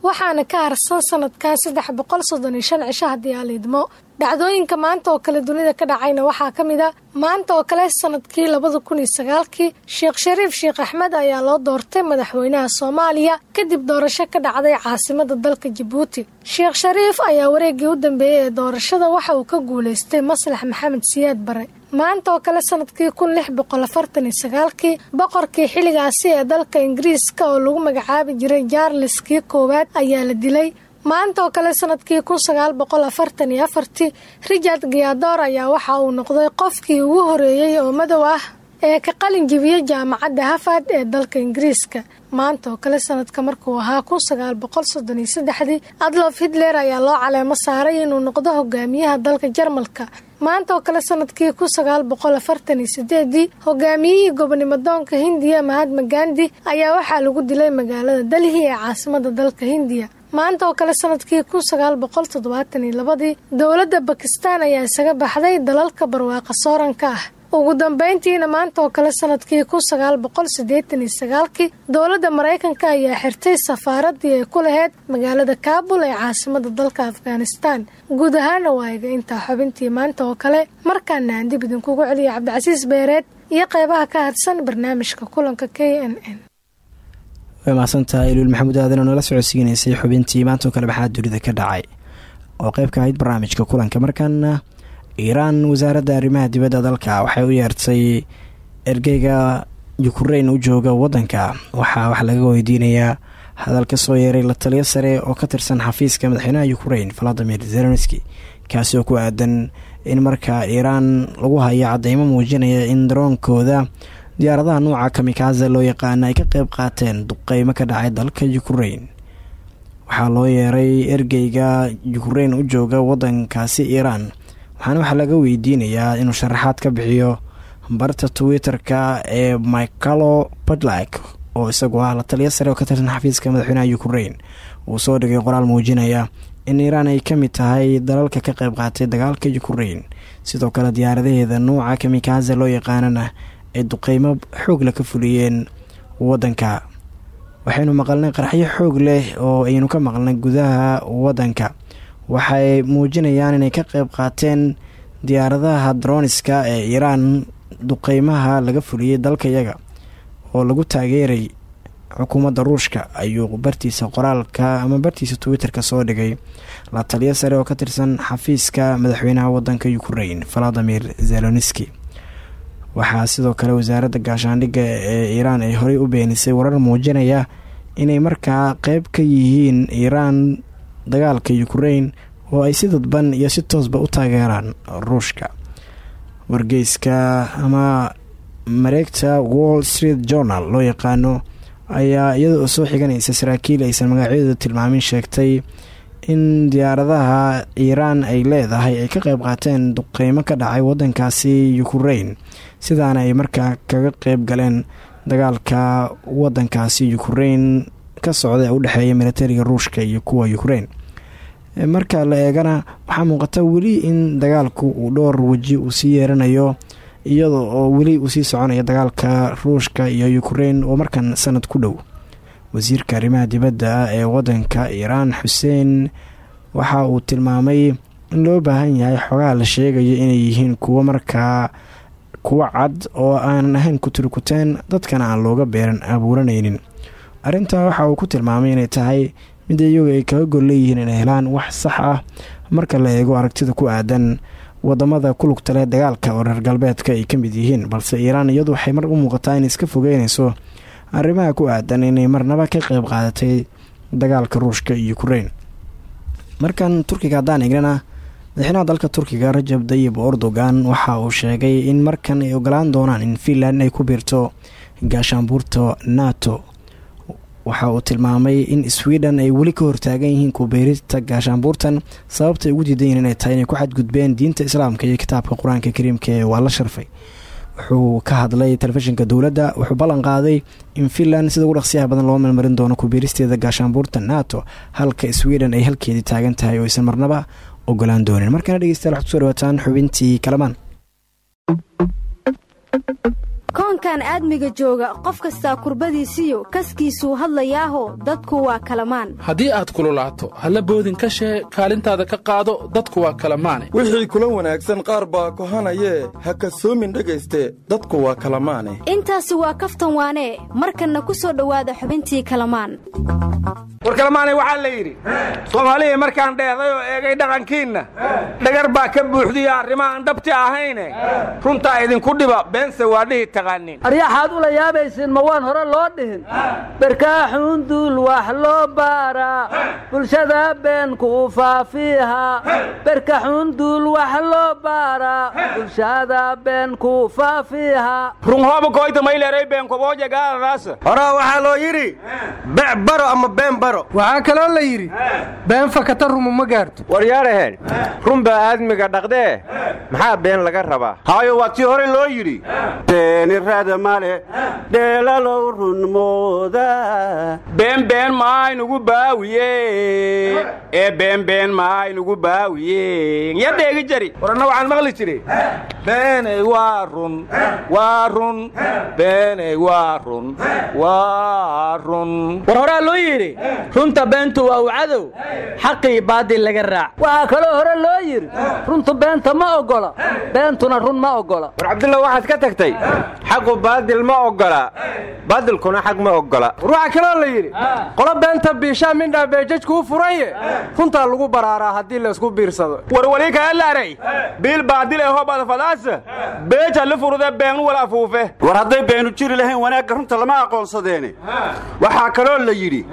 waxaana ka harsan sanadkan saddex boqol soddon iyo shan cisho haddii aa liidmo dhacdooyinka maanta oo kale dunida ka dhacayna waxaa ka mid a maanta oo kale sannadkii labada kun iyo sagaalkii sheekh shariif sheekh axmed ayaa loo doortay madaxweynaha soomaaliya kadib doorasho ka dhacday caasimada dalka jabuuti sheekh shariif ayaa wareegii u dambeeyey ee doorashada waxa uu ka guulaystay maslax maxamed siyaad bare maanta oo kale sannadkii kun lix boqol afartan iyo sagaalkii boqorkii xilligaasi ee dalka ingiriiska oo lagu magacaabi jiray jaarleskii koowaad ayaa la dilay. Maanta oo kale sannadkii kun sagaal boqol afartan iyo afartii richard giyador ayaa waxa uu noqday qofkii ugu horeeyey oo madow ah ee ka qalin jibiyey jaamacadda hafad ee dalka ingiriiska. Maanta oo kale sanadka markuu ahaa kun sagaal boqol soddon iyo saddexdii adlof hitler ayaa loo caleemo saaray inuu noqdo hogaamiyaha dalka jarmalka maanta oo kale sannadkii kun sagaal boqol afartan iyo sideedii hogaamiyihii gobonimo doonka hindiya mahatma gandi ayaa waxaa lagu dilay magaalada delhi ee caasimada dalka hindiya. Maanta oo kale sannadkii kun sagaal boqol toddobaatan iyo labadii dowladda bakistaan ayaa isaga baxday dalalka barwaaqa sooranka ah ugu dambeyntiina maanta oo kale sannadkii kun sagaal boqol siddeetan sagaalkii dowladda maraykanka ayaa xirtay safaaradii ay ku lahayd magaalada kaabul ee caasimada dalka afghanistaan guud ahaana waa intaa xubintii maanta oo kale markaana aan dib idinkugu celiya cabdicasiis beereed iyo qeybaha ka hadsan barnaamijka kulanka k n n. Way maxamuud aadan oo nala socodsiinaysay xubintii maantoo kale maxaa dunida ka dhacay? Oo qayb ka ahayd barnaamijka kulanka markaana iiraan wasaaradda arrimaha dibadda dalka waxay u yeertay ergeyga yukrain u jooga waddanka. Waxaa wax laga weydiinayaa hadal ka soo yeeray la taliyo sare oo ka tirsan xafiiska madaxweynaha yukrain valadimir zelenski kaasi oo ku aadan in markaa iiraan lagu hayo cadeymo muujinaya in daroonkooda diyaaradaha nuuca kamikaze loo yaqaana ay ka qeyb qaateen duqeymo ka dhacay dalka yukrain waxaa loo yeeray ergeyga yukrain u jooga waddankaasi iiraan waxaana waxaa laga weydiinayaa inuu sharaxaad ka bixiyo barta twitter-ka ee michaelo badlak oo isagu ah la taliyo sare oo ka tirsan xafiiska madaxweynaha yukrain uu soo dhigay qoraal muujinaya in iiraan ay ka mid tahay dalalka ka qeyb qaatay dagaalka yukrain sidoo kale diyaaradaheeda nuuca kamikaze loo yaqaanana ay duqeymo xoog leh ka fuliyeen waddanka. Waxaynu maqalnay qaraxyo xoog leh oo aynu ka maqlnay gudaha waddanka waxay muujinayaan inay ka qeyb qaateen diyaaradaha droniska ee iiraan duqeymaha laga fuliyey dalka yaga oo lagu taageeray xukuumadda ruushka ayuu bartiisa qoraalka ama bartiisa twitter-ka soo dhigay. La taliyo sare oo ka tirsan xafiiska madaxweynaha wadanka ukrain valadimir zeloniski waxaa sidoo kale wasaaradda gaashaandhigga ee iiraan ay horey u beenisay warar muujinaya inay markaa qeyb ka yihiin iiraan dagaalka ukrain oo ay si dadban iyo si toosba u taageeraan ruushka. Wargeyska ama mareegta wall street journal loo yaqaano ayaa iyada oo soo xiganaysa saraakiil aysan magacyadooda tilmaamin sheegtay in diyaaradaha iiraan ay leedahay ay ka qeyb qaateen duqeymo ka dhacay wadankaasi ukrain sidaana ay markaa kaga qeyb galeen dagaalka wadankaasi ukrain ka socda ee u dhexeeya militariga ruushka iyo kuwa ukrain marka la eegana waxaa muuqata weli in dagaalku uu dhowr weji uu sii yeeranayo iyada oo weli uu sii soconaya dagaalka ruushka iyo ukrain oo markan sanad ku dhow. Wasiirka arrimaha dibadda ee wadanka iiraan xuseen waxa uu tilmaamay in loo baahan yahay xogaha la sheegayo inay yihiin kuwo markaa kuwo cad oo aanan ahayn kuturkuteen dadkana aan looga beeran abuuranaynin arrintaa waxa uu ku tilmaamay inay tahay mid iyagu ay kaga gol leeyihiin inay helaan wax sax ah marka la eego aragtida ku aadan waddamada ku lugta leh dagaalka oo reer galbeedka ay ka mid yihiin balse iiraan iyadu waxay mar u muuqataa inay iska fogeynayso arrimaha ku aadan inay marnaba ka qeyb qaadatay dagaalka ruushka iyo ukrain markan turkiga haddaan egnana madaxweynaha dalka turkiga rajab dayib erdogan waxa uu sheegay in markan ay ogolaan doonaan in finland ay ku biirto gaashaanbuurta nato waxa uu tilmaamay in sweden ay weli ka hortaagan yihiin kubeerista gaashaanbuurtan sababtay ugu diidan yihiin inay tahay inay ku xadgudbeen diinta islaamka iyo kitaabka qur'aanka kariimka ee waa la sharfay. Wuxuu ka hadlay telefishinka dowladda wuxuu ballan qaaday in finland sida ugu dhaqsiyaha badan loo melmarin doono kubiiristeeda gaashaanbuurta nato halka sweden ay halkeedii taagan tahay oo aysan marnaba ogolaan doonin. Markana dhegeystayaal waxad ku soo dhawaataan xubintii kalamaan koonkan aadmiga jooga qof kastaa kurbadiisiyo kaskiisuu hadlayaaho dadku waa kalamaan. Haddii aad kululaato halla boodin ka shee kaalintaada ka qaado dadku waa kalamaane. Wixii kula wanaagsan qaar baa kohanayee ha kasoomin dhegayste dadku waa kalamaane. Intaasi waa kaftan waanee markanna ku soo dhowaada xubintii kalamaan. War kalamaanay waxaa la yidhi soomaalihii markaan dheeday oo eegay dhaqankiinna. Dhagar baa ka buuxdiya arrimaaan dhabti ahayne runtaa idinku dhiba beense waa dhihi taqaanin aryaxaad ula yaabaysiin ma waan hore loo dhihin. Barkaaxuun duul wax loo baaraa bulshada beenku faafiiha. Barkaxuun duul wax loo baaraa bulshada beenku faafiiha. Runhooba koyta mayleeray beenkobooja gaararaasa horaa waxaa loo yidhi bec baro ama been baro. Waxaa kaloo la yidhi been fakata rumu ma gaarto. Waryaadhaheen run baa aadmiga dhaqdee maxaa been laga rabaa? Haayo waa tii hore loo yidhi beenirada male. Dheelalow runmooda beenbeen maaynugu baawiye ee beenbeen maaynugu baawiye ya dheegi jari. Waranna waxaan maqli jire beeney waa run waa run beeney waa run waa run war horaa loo yidhi runta beentu waa u cadow xaqii baadil laga raac. Waxaa kaloo hore loo yidhi runtu beenta ma oggola beentuna run ma oggola war cabdulla waxaad ka tagtay xaqu baadil ma oggola baadilkuna xaq ma oggola war waxaa kaloo la yidhi qolo beenta biishaa mindhaa beejaj kuu furaye runtaa lagu baraaraa haddii laysku biirsado. War wali kaelaaray biil baadil ee hobada fadaasa beeja li furude been wal afuufe war hadday beenu jiri lahayn wanaagga runta lama aqoonsadeene. Waxaa kaloo la yidhi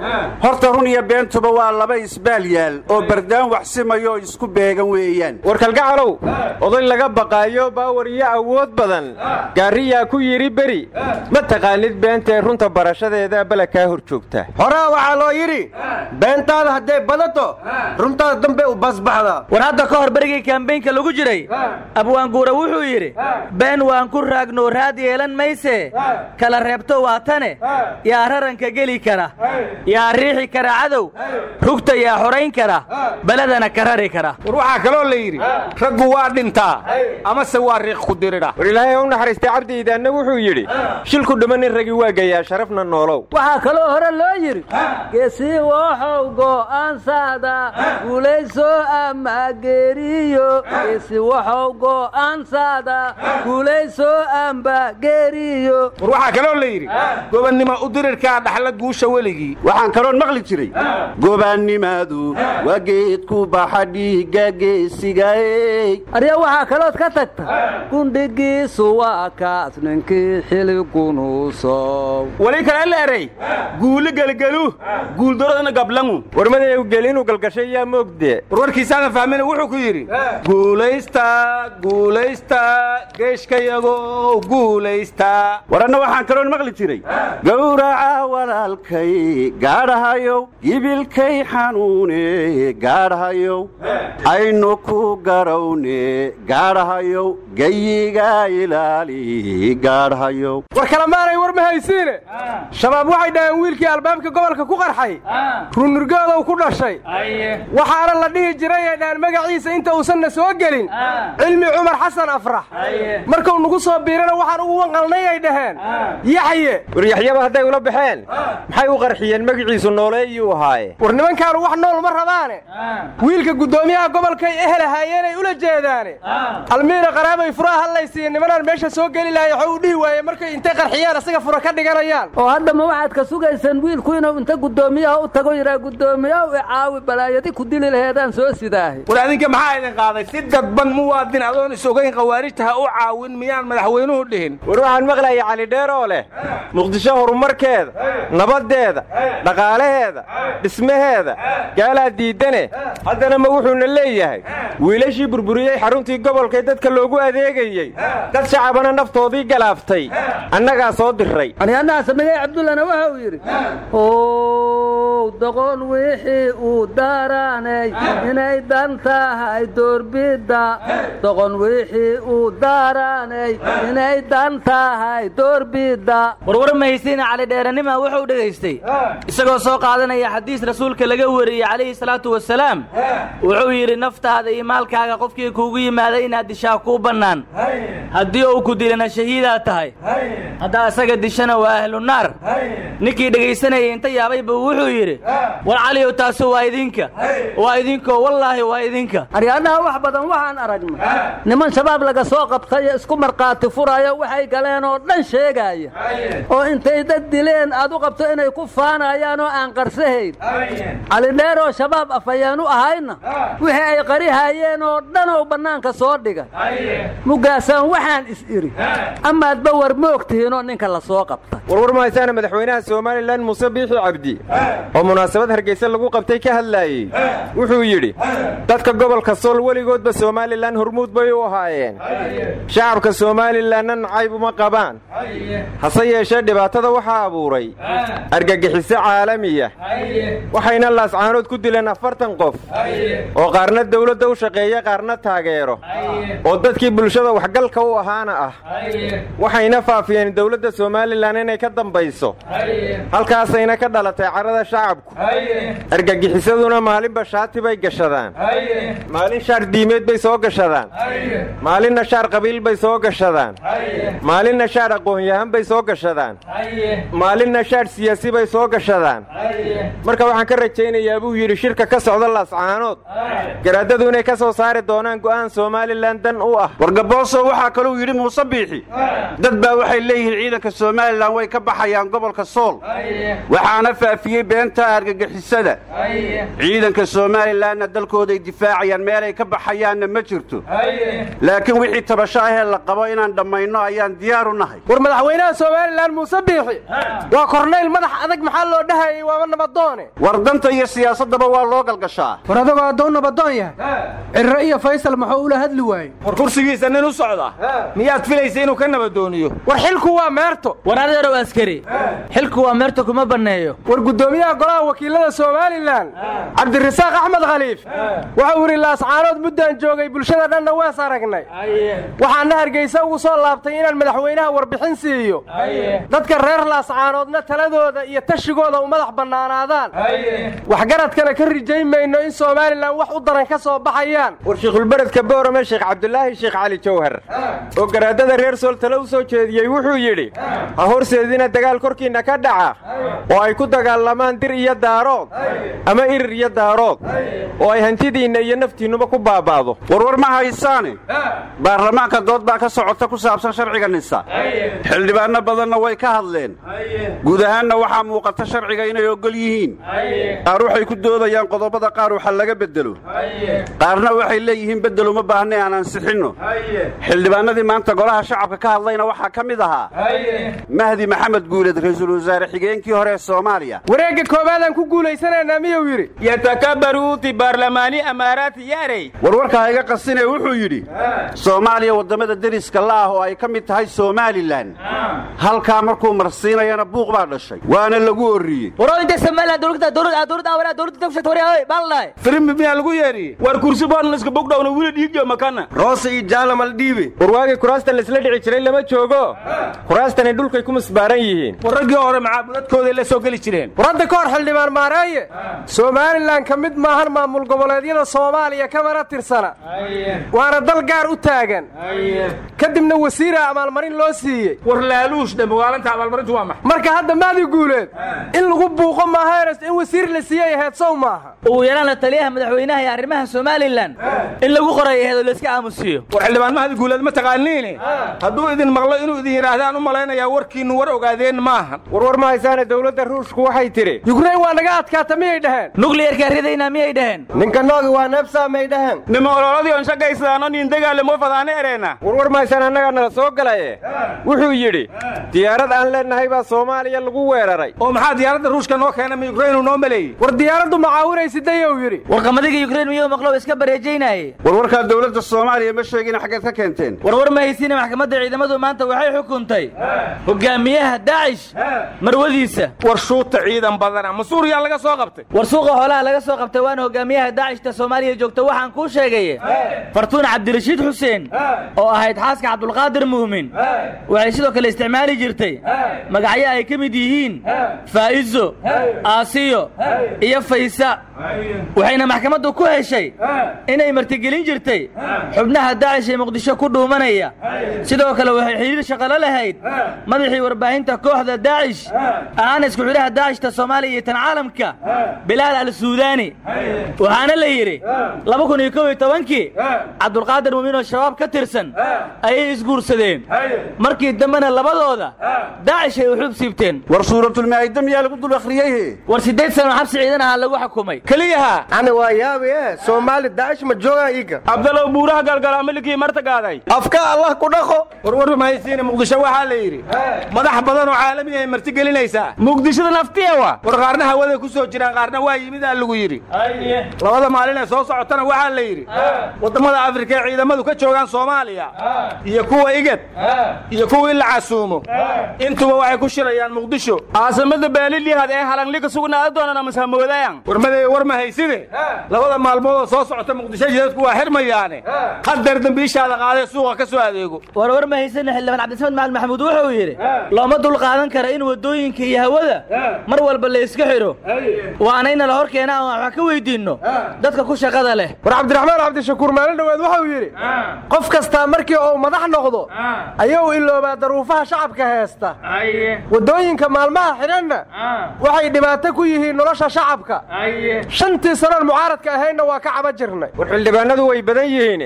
horta run iyo beentuba waa laba isbaal yaal oo bardaan waxsimayo isku beegan weeyaan. War kalgacalow oday laga baqaayo baawar iyo awood badan. Gaariyaa ku yidhi beri ma taqaanid beentae runta barashadeeda bala kaa hor joogta horaa waxaa loo yidhi beentaada hadday badato runtaada dambe u basbaxda. War hadda ka hor berigii kambaynka lagu jiray abwaanguura wuxuu yidhi been waan ku raagno raad yeelan mayse. Kala reebto waa tane. Yaa raranka geli kara. Yaa riixi kara cadow. Rugta yaa xorayn kara. Beledana ka rari kara. War waxaa kaloo la yidhi raggu waa dhintaa amase waa riiq ku diridha war ilaahay u naxariistay cabdiidaanna wuxuu yidhi shilku dhuma nin ragi waa gayaa sharafna noolow. Waxaa kaloo hore loo yidhi geesii wooxow go'aansada guulayso ama geeriyo. Geesi waxow go'aansa war waxaa kaloo la yidhi gobannimo u dirirkaa dhaxla guusha weligii. Waxaan kaloon maqli jiray gobaannimadu waa geedku baxa dhiigga geesigaey arya waxaa kalood ka tagta gundhigiisu waa kaas ninkii xiligunuusow wali kale la eray guuli gelgelu guuldarodana gablangu. Warmadayu gelinu galgashay yaa moogdee warwarkiisaadan fahmina wuxuu ku yidhi guulaysta guulaysta geeshkayagow guulaysta waranna waxaan kaloon maqli jiray. Gowraca walaalkay gaadhahayow. Gibilkay xanuune gaadhahayow. Aynu ku garawne gaadhahayow. Geyiga ilaali gaadhahayow. War kalemaanay war ma haysiine. Shabaab waxay dhaheen wiilkii albaabka gobolka ku qarxay. Runnurgoodow ku dhashay. Waxaana la dhihi jiray ay dhahaan magaciisa inta uusanna soo gelin. Cilmi cumar xasan afrax markuu nagu soo biirana waxaan ugu wanqalnay ay dhaheen. Yaxye war yaxyaba hadday ula baxeen? Maxay u qarxiyeen? Magaciisu nooleeyuu ahaaye. War nimankaanu wax nool ma rabaane. Wiilka guddoomiyaha gobolkay ehel ahaayeenay ula jeedaane. Almiina qaraabay furaha hadlaysiiya nimanaan meesha soo geli lahay waxuu u dhihi waaye markay intay qarxiyaan isaga fura ka dhiganayaan. Oo hadda ma waxaad ka sugayseen wiilku inuu inta guddoomiyaha u tago yidhaa guddoomiyahu icaawi balaayadi ku dili laheedaan soo sidaahay war adinka maxaa idin qaaday? Si dadban muwaadin adoon is-ogayn khawaarijta ha u caawin miyaan madaxweynuhu dhihin. War waxaan maqlayay cali dheer oo leh muqdisho horumarkeeda nabaddeeda dhaqaalaheeda dhismaheeda gaalaa diiddane. Haddana ma wuxuuna leeyahay. Wiilashii burburiyey xaruntii gobolkae dadka loogu adeegayey. Dad shacabana naftoodii galaaftay annagaa soo diray anyaanaha samigay cabdullana waxa uu yidhi ow doqon wixii uu daaraanay. Inay dan tahay doorbidda. Doqon wixii uu daaraanay inay dan tahay doorbidda warwar mahaysiina cali dheeranima wuxuu dhegaystay isagoo soo qaadanaya xadiis rasuulka laga wariyey calayhi salaatu wasalaam wuxuu yidhi naftaada iyo maalkaaga qofkii kuugu yimaaday inaad dishaa kuu bannaan. Haddii uu ku dilana shahiidaad tahay. Haddaa isaga dishana waa ahlu naar. Ninkii dhegaysanayay inta yaabayba wuxuu yidhi war caliyow taasi waa idinka. Waa idinkoo wallaahi waa idinka. Aryaanaha wax badan waxaan aragnay niman shabaab laga soo qabtayo isku markhaati furaya waxay galeen oo dhan sheegaaya oo intay dad dileen aad u qabto inay ku faanayaan oo aan qarsahayn. Calidheeroo shabaab afayeen u ahayna wixii ay qarihayeen oo dhanoo bannaanka soo dhigay mugaasaan waxaan is idhi amaadba war moog tihiinoo ninka la soo qabtay. Warwar mahaysaana madaxweynaha somalilan muuse biixi cabdi oo munaasabad hargeysa lagu qabtay ka hadlaayey wuxuu yidhi dadka gobolka sool weligoodba somalilan hormuud bay u ahaayeen shacabka somalilanna nacayb uma qabaan. Hase yeeshee dhibaatada waxaa abuuray. Argagixiso caalamiya. Waxayna laascaanood ku dileen afartan qof. Oo qaarna dawladda u shaqeeya qaarna taageero. Oo dadkii bulshada waxgalka u ahaana ah. Waxayna faafiyeen dawladda somalilan inay ka dambayso. Halkaasayna ka dhalatay carada shacabku. Argagixisaduna maalinba shaati bay gashadaan. Maalin shaar diimeed bay soo gashadaan maalinna shaar qabiil bay soo gashadaan. Maalinna shaar aqoon-yahan bay soo gashadaan. Maalinna shaar siyaasi bay soo gashadaan. Marka waxaan ka rajaynayaa buu yidhi shirka ka socda laascaanood garaadadu inay ka soo saari doonaan go'aan somalilan dan u ah. Wargabooso waxaa kaluu yidhi muuse biixi dad baa waxay leeyihiin ciidanka somalilan way ka baxayaan gobolka sool. Waxaana faafiyey beenta argagixisada. Ciidanka somalilanna dalkooday difaacayaan meelay ka baxayaanna ma jirto laakiin wixii tabasho ahee la qabo inaan dhammayno ayaan diyaaru nahay. War madaxweynaha somalilan muuse biixi. Waa kornayl madax adag maxaa loo dhahayay waaba nabadoone war danta iyo siyaasaddaba waa loo galgashaa. War adagoo hadduu nabadoon yahay. Cirre iyo faysal muxuu ula hadli waayey war kursigiisa nin u socda. Miyaad filaysa inuu ka nabadooniyo? War xilku waa meerto. War adeerow askari. Xilku waa meerto kuma banneeyo. War guddoomiyaha golaha wakiilada somalilan. Cabdirasaaq axmed khaliif. Waxau yidhi laascaanood muddaan joogay bulshada dhanna wees aragnay waxaana hargeysa ugu soo laabtay inaan madaxweynaha warbixin siiyo. Dadka reer laascaanoodna taladooda iyo tashigooda u madax bannaanaadaan. Waxgaradkana ka rijayn mayno in somalilan wax u daran ka soo baxayaan. War shiikhulberedka boorame sheekh cabdulaahi sheekh cali jawhar oo garaadada reer sool tale u soo jeediyey wuxuu yidhi ha horseedina dagaal korkiinna ka dhaca oo ay ku dagaalamaan dir dir iyo daarood ama irir iyo daarood oo ay hantidiinna iyo naftiinnuba ku baaba'do. Warwar ma haysaane baarlamaanka dood baa ka socota ku saabsan sharciga nisa. Xildhibaanno badanna way ka hadleen. Guud ahaanna waxaa muuqata sharciga inay oggol yihiin. Qaar waxay ku doodayaan qodobada qaar waxa laga beddelo. Qaarna waxay leeyihiin beddel uma baahna aan ansixinno xildhibaanadii maanta golaha shacabka ka hadlayna waxaa ka mid ahaa mahdi maxamed guuled ra'iisul wasaare xigeenkii hore ee soomaaliya. Wareegga koowaadaan ku guulaysanaynaa miyuu yidhi? Yatakabaruuti baarlamaani amaaraati yaarey warwarka iga qasinee wuxuu yidhi soomaaliya waddamada deriska la ah oo ay ka mid tahay somalilan halkaa markuu marsiinayana buuq baa dhashay. Waana lagu orriyey firimbi miyaa lagu yeedhiyey war kursi boodna iska bogdhowna wili dhiigyo makana. Roose iyo jaalamal dhiibe warwaagii kuraastan laisla dhici jiray lama joogo. Kuraastani dhulkay ku musbaaran yihiin. War raggii hore macaabudadkooday la soo geli jireen. War hadda ka hor xildhibaan maareeye somalilan ka mid maahan maamul goboleedyada soomaaliya kamana tirsana waana dal gaar u taagan. Kadibna wasiira abaalmarin loo siiyey. War laaluush dhe magaalinta abaalmarintu waa maxa marka hadda maadi guuleed in lagu buuqo maaha in wasiir la siiyey ahayd sow maaha. Ugu yaraan la taliyaha madaxweynaha iyo arrimaha somalilan. In lagu qoray oo layska aamusiiyo. War xildhibaan mahdi guuleed ma taqaaniine hadduu idin maqlo inuu idin yidhaahdaan u malaynayaa warkiinnu war ogaadeen maahan warwar ma haysaane dowladda ruushku waxay tidhi yukrain waa naga adkaata miyay dhaheen? Nukliyarkaa ridayna miyay dhaheen? Ninka noogi waa neebsaa may dhaheen. Nima ololadii on shaqaysadaan oo niin dagaalamo fadaane ereena. Warwar ma haysaan annagaa nala soo galaye? Wuxuu yidhi diyaarad aan leennahay baa soomaaliya lagu weeraray. Oo maxaa diyaaradda ruushka noo keena ma yukrainu noo maleeyey? War diyaaraddu macaawinaysidayou yidhi? Warqamadiga yukrain miyuu maqlow iska bareejaynaayey. Warwarkaa dowladda soomaaliya ma sheegina xaggeed ka keenteen? Warwar ma haysiina maxkamadda ciidamadu maanta waxay xukuntay. Hogaamiyaha daacish marwadiisa. War shuuta ciidan badana ma suuriyaa laga soo qabtay? War suuqa xoolaha laga soo qabtay waana hogaamiyaha daacishta soomaaliya joogta waxaan kuu sheegaye fartuun cabdirashiid xuseen oo ahayd xaaska cabdulqaadir muumin waxay sidoo kale isticmaali jirtay magacyo ay ka mid yihiin faa'izo aasiyo iyo faysa. Waxayna maxkamaddu ku heshay inay martigelin jirtay xubnaha daacish ee muqdisho ku dhuumanaya. Sidoo kale waxay xidhiir shaqalo lahayd madaxii warbaahinta kooxda daacish ahaana isku xidhaha daacishta soomaaliya iyo tan caalamka bilaal al suudaani waxaana la yidhi laba kun iyo kow iyo tobankii cabdulqaadir muumin oo shabaab ka tirsan ayay isguursadeen. Markii dambena labadooda daacish ay uxuub siibteen. War suuratulmaa'ida miyaa lagu dul akhriyey war siddeed sano xabsi ciidan ahaa lagu xukumay. Keliyaha ani waa yaabi e soomaali daacish ma joogaa iiga abdalow buuraha galgalaa milikii martagaaday afka allah ku dhaqo. Warwar mahaysiina muqdisho waxaa la yidhi. Madax badan oo caalami ay martigelinaysaa muqdishada naftiya wa war qaarna hawaday ku soo jiraan qaarna waa yimidaa lagu yidhi. Labada maalin ee soo socotana waxaa la yidhi. Waddamada afrika ee ciidamadu ka joogaan soomaaliya? Iyo kuwa igad iyo kuwa la casuumo? Intuba waxay ku shirayaan muqdisho. Caasimada beelilihad ee halangliga sugnaada doonana mashamoodayan warmadee war ma hayside labada maalmood oo soo socota muqdisho jidadku waa xirmayaane qadar dembiishaada qaadee suuqa ka soo adeego. War war ma haysana xildhibaan cabdisamed maxamuud wuxuu yidhi looma dul qaadan kara in waddooyinka iyo hawada mar walba la iska xidho. Waana ina la hor keena aan wax ka weydiinno. Dadka ku shaqada leh. War cabdiraxmaan cabdishakuur maalin dhoweed wuxuu yidhi qof kastaa markii uu madax noqdo ayuu iloobaa daruufaha shacabka heesta waddooyinka maalmaha xidhanna waxay dhibaato ku yihiin nolosha shacabka. Shantii sanoon mucaaradka ahaynna waa ka caba jirnay. War xildhibaanadu way badan yihiin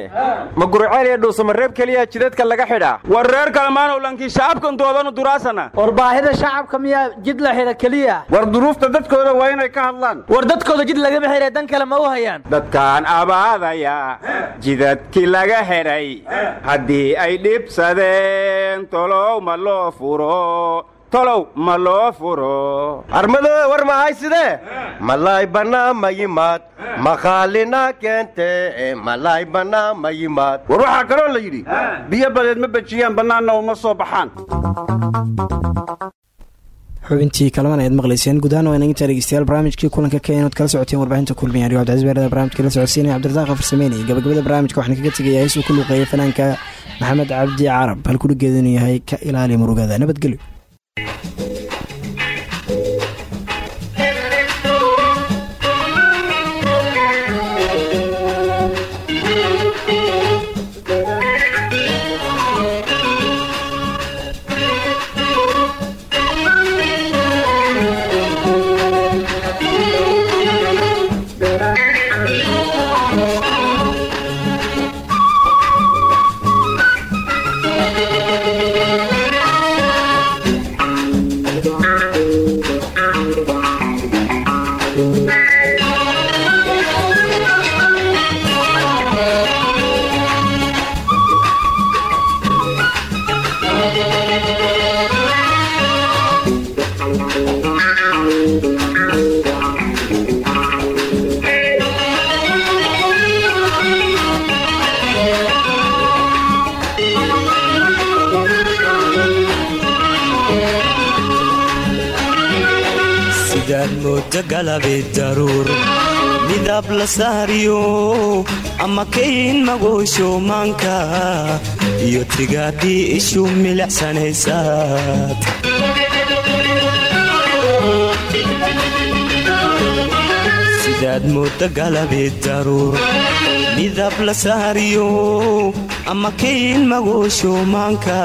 ma gurceel iyo dhuusamareeb keliya jidadka laga xidhaa war reer kalmaanow lankii shacabkan doodanu duraasana. War baahida shacabka miyaa jid la xidha keliya. War duruufta dadkooda waa inay ka hadlaan. War dadkooda jid lagama xidhay dan kale ma u hayaan. Dadkaan abaadaya jidadkii laga xidhay haddii ay dhibsadeen tolow ma loo furo. Tolow ma loo furo. Armadooda war mahay sidee malaay bannaa ma yimaad. Maqaalina keente malaay bannaa ma yimaad. War waxaa kaloo la yidhi. Biyo badeed ma bejiyaan bannaanna uma soo baxaan xubintii kalaman ayaad maqlayseen. Gudahaan waa inagintaa dhegeystayaal barnaamijkii kulanka kenya inaad kala socoteen warbaahinta kulmiya anigoo cabdicasiis beerada barnamijka la socodsiinaya cabdirasaaq farsameynaya gabagabada barnaamijka waxaan kaga tegayaa heesuu ku luuqeeyay fanaanka maxamed cabdi carab. Halkudhigeedu inuu yahay ka ilaali murugada. Nabadgelyo la saariyo ama kayn magoosho maanka iyo tigaadhii ishu milicsanaysaad sidaad mooda galabi daruur midab la saariyo ama kayn magoosho maanka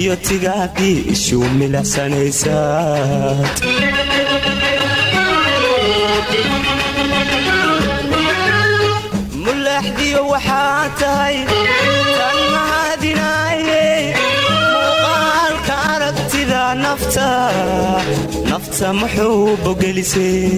iyo tigaadhii ishu milicsanaysaad mulaxdiyo waxaa tahay tan mahadinaaye. Muuqaalka aragtida nafta nafta muxuu bogelisay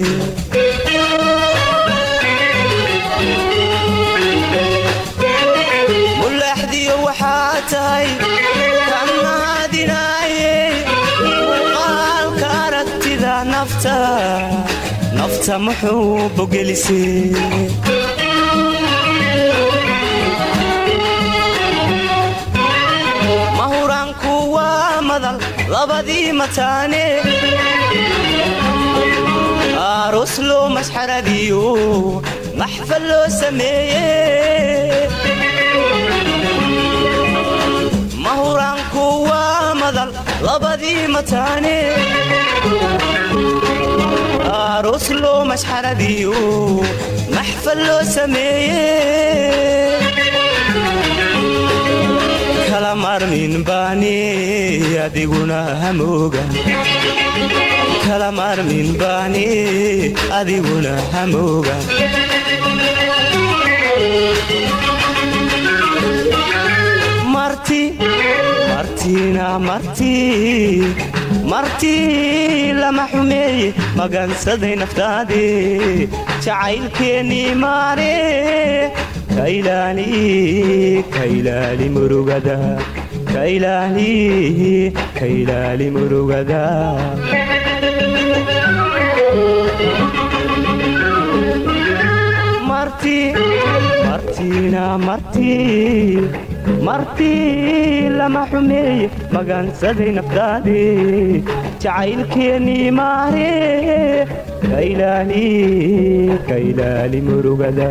nafta muxuu bogelisay labadii mataane aroos loo masxaradiyo maxfal loo sameeye mahuraanku waa madal labadii mataane aroos loo masxaradiyo maxfal loo sameeye kala marmin baani adiguna hamoogan kala marmin baani adiguna hamoogan marti martina marti. Marti lama xumeeye magansaday naftaade jacaylkeennii maare kailaali murugada kailaali kailaali murugada marti martina marti marti lama xumeeye magansaday naftaade jacaylkeennii maare kailaali murugada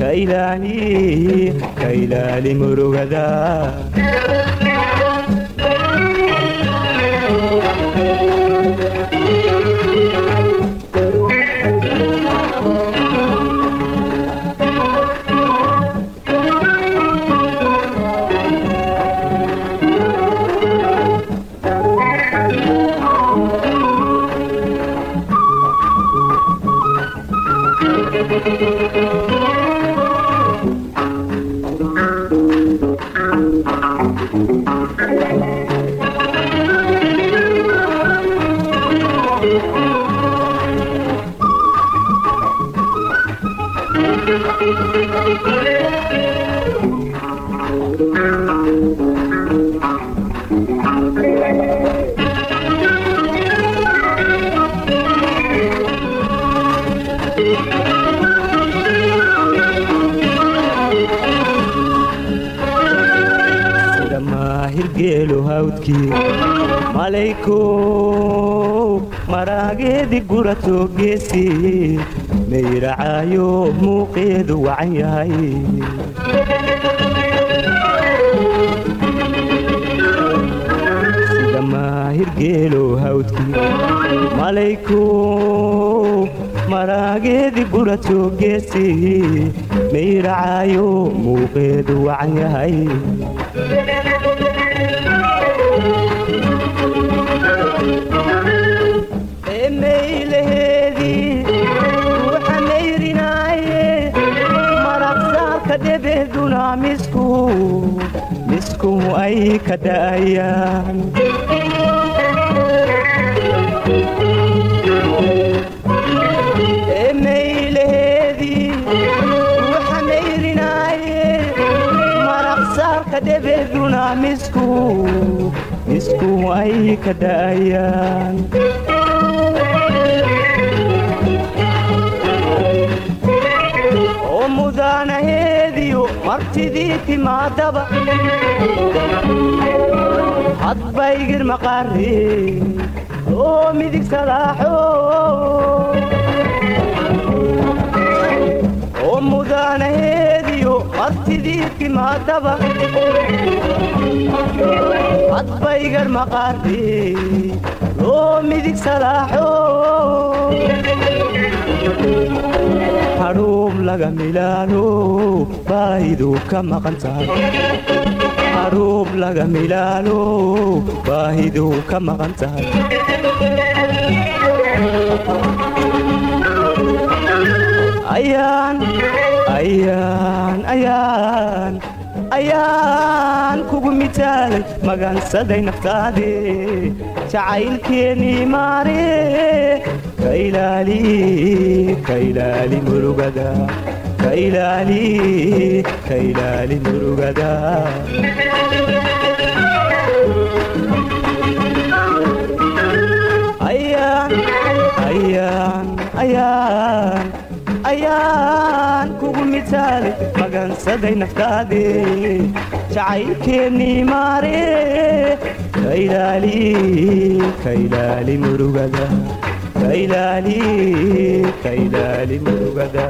kailaali kailaali murugada malaykow maraageedi gurato geesi mayracaayo muuqeedu wacan yahay mayracaayo muuqeedu wacan yahay misku ay ka da'ayaan emaylaheedii ruuxa mayrinaaye marabsaarka dhebeeduna misku oo mudaanaheediyo martidii timaadaba hadbaygir maqaaree loo midig salaaxo oo mudaanaheediyo martidii timaadaba hadbaygar maqaarde loo midig salaaxo hadhuub laga milaalo baahidu ka maqan tahay ayaan kugu mitaalay magansaday naftaade jacaylkeennii maare ka ilaali ka ilaali murugada ka ilaali ka ilaali murugada ayaan ayaan ayaan ayaan kugu mitaalay magansaday naftaade jacaylkeennii maare ka ilaali ka ilaali murugada ka ilaali ka ilaali murugada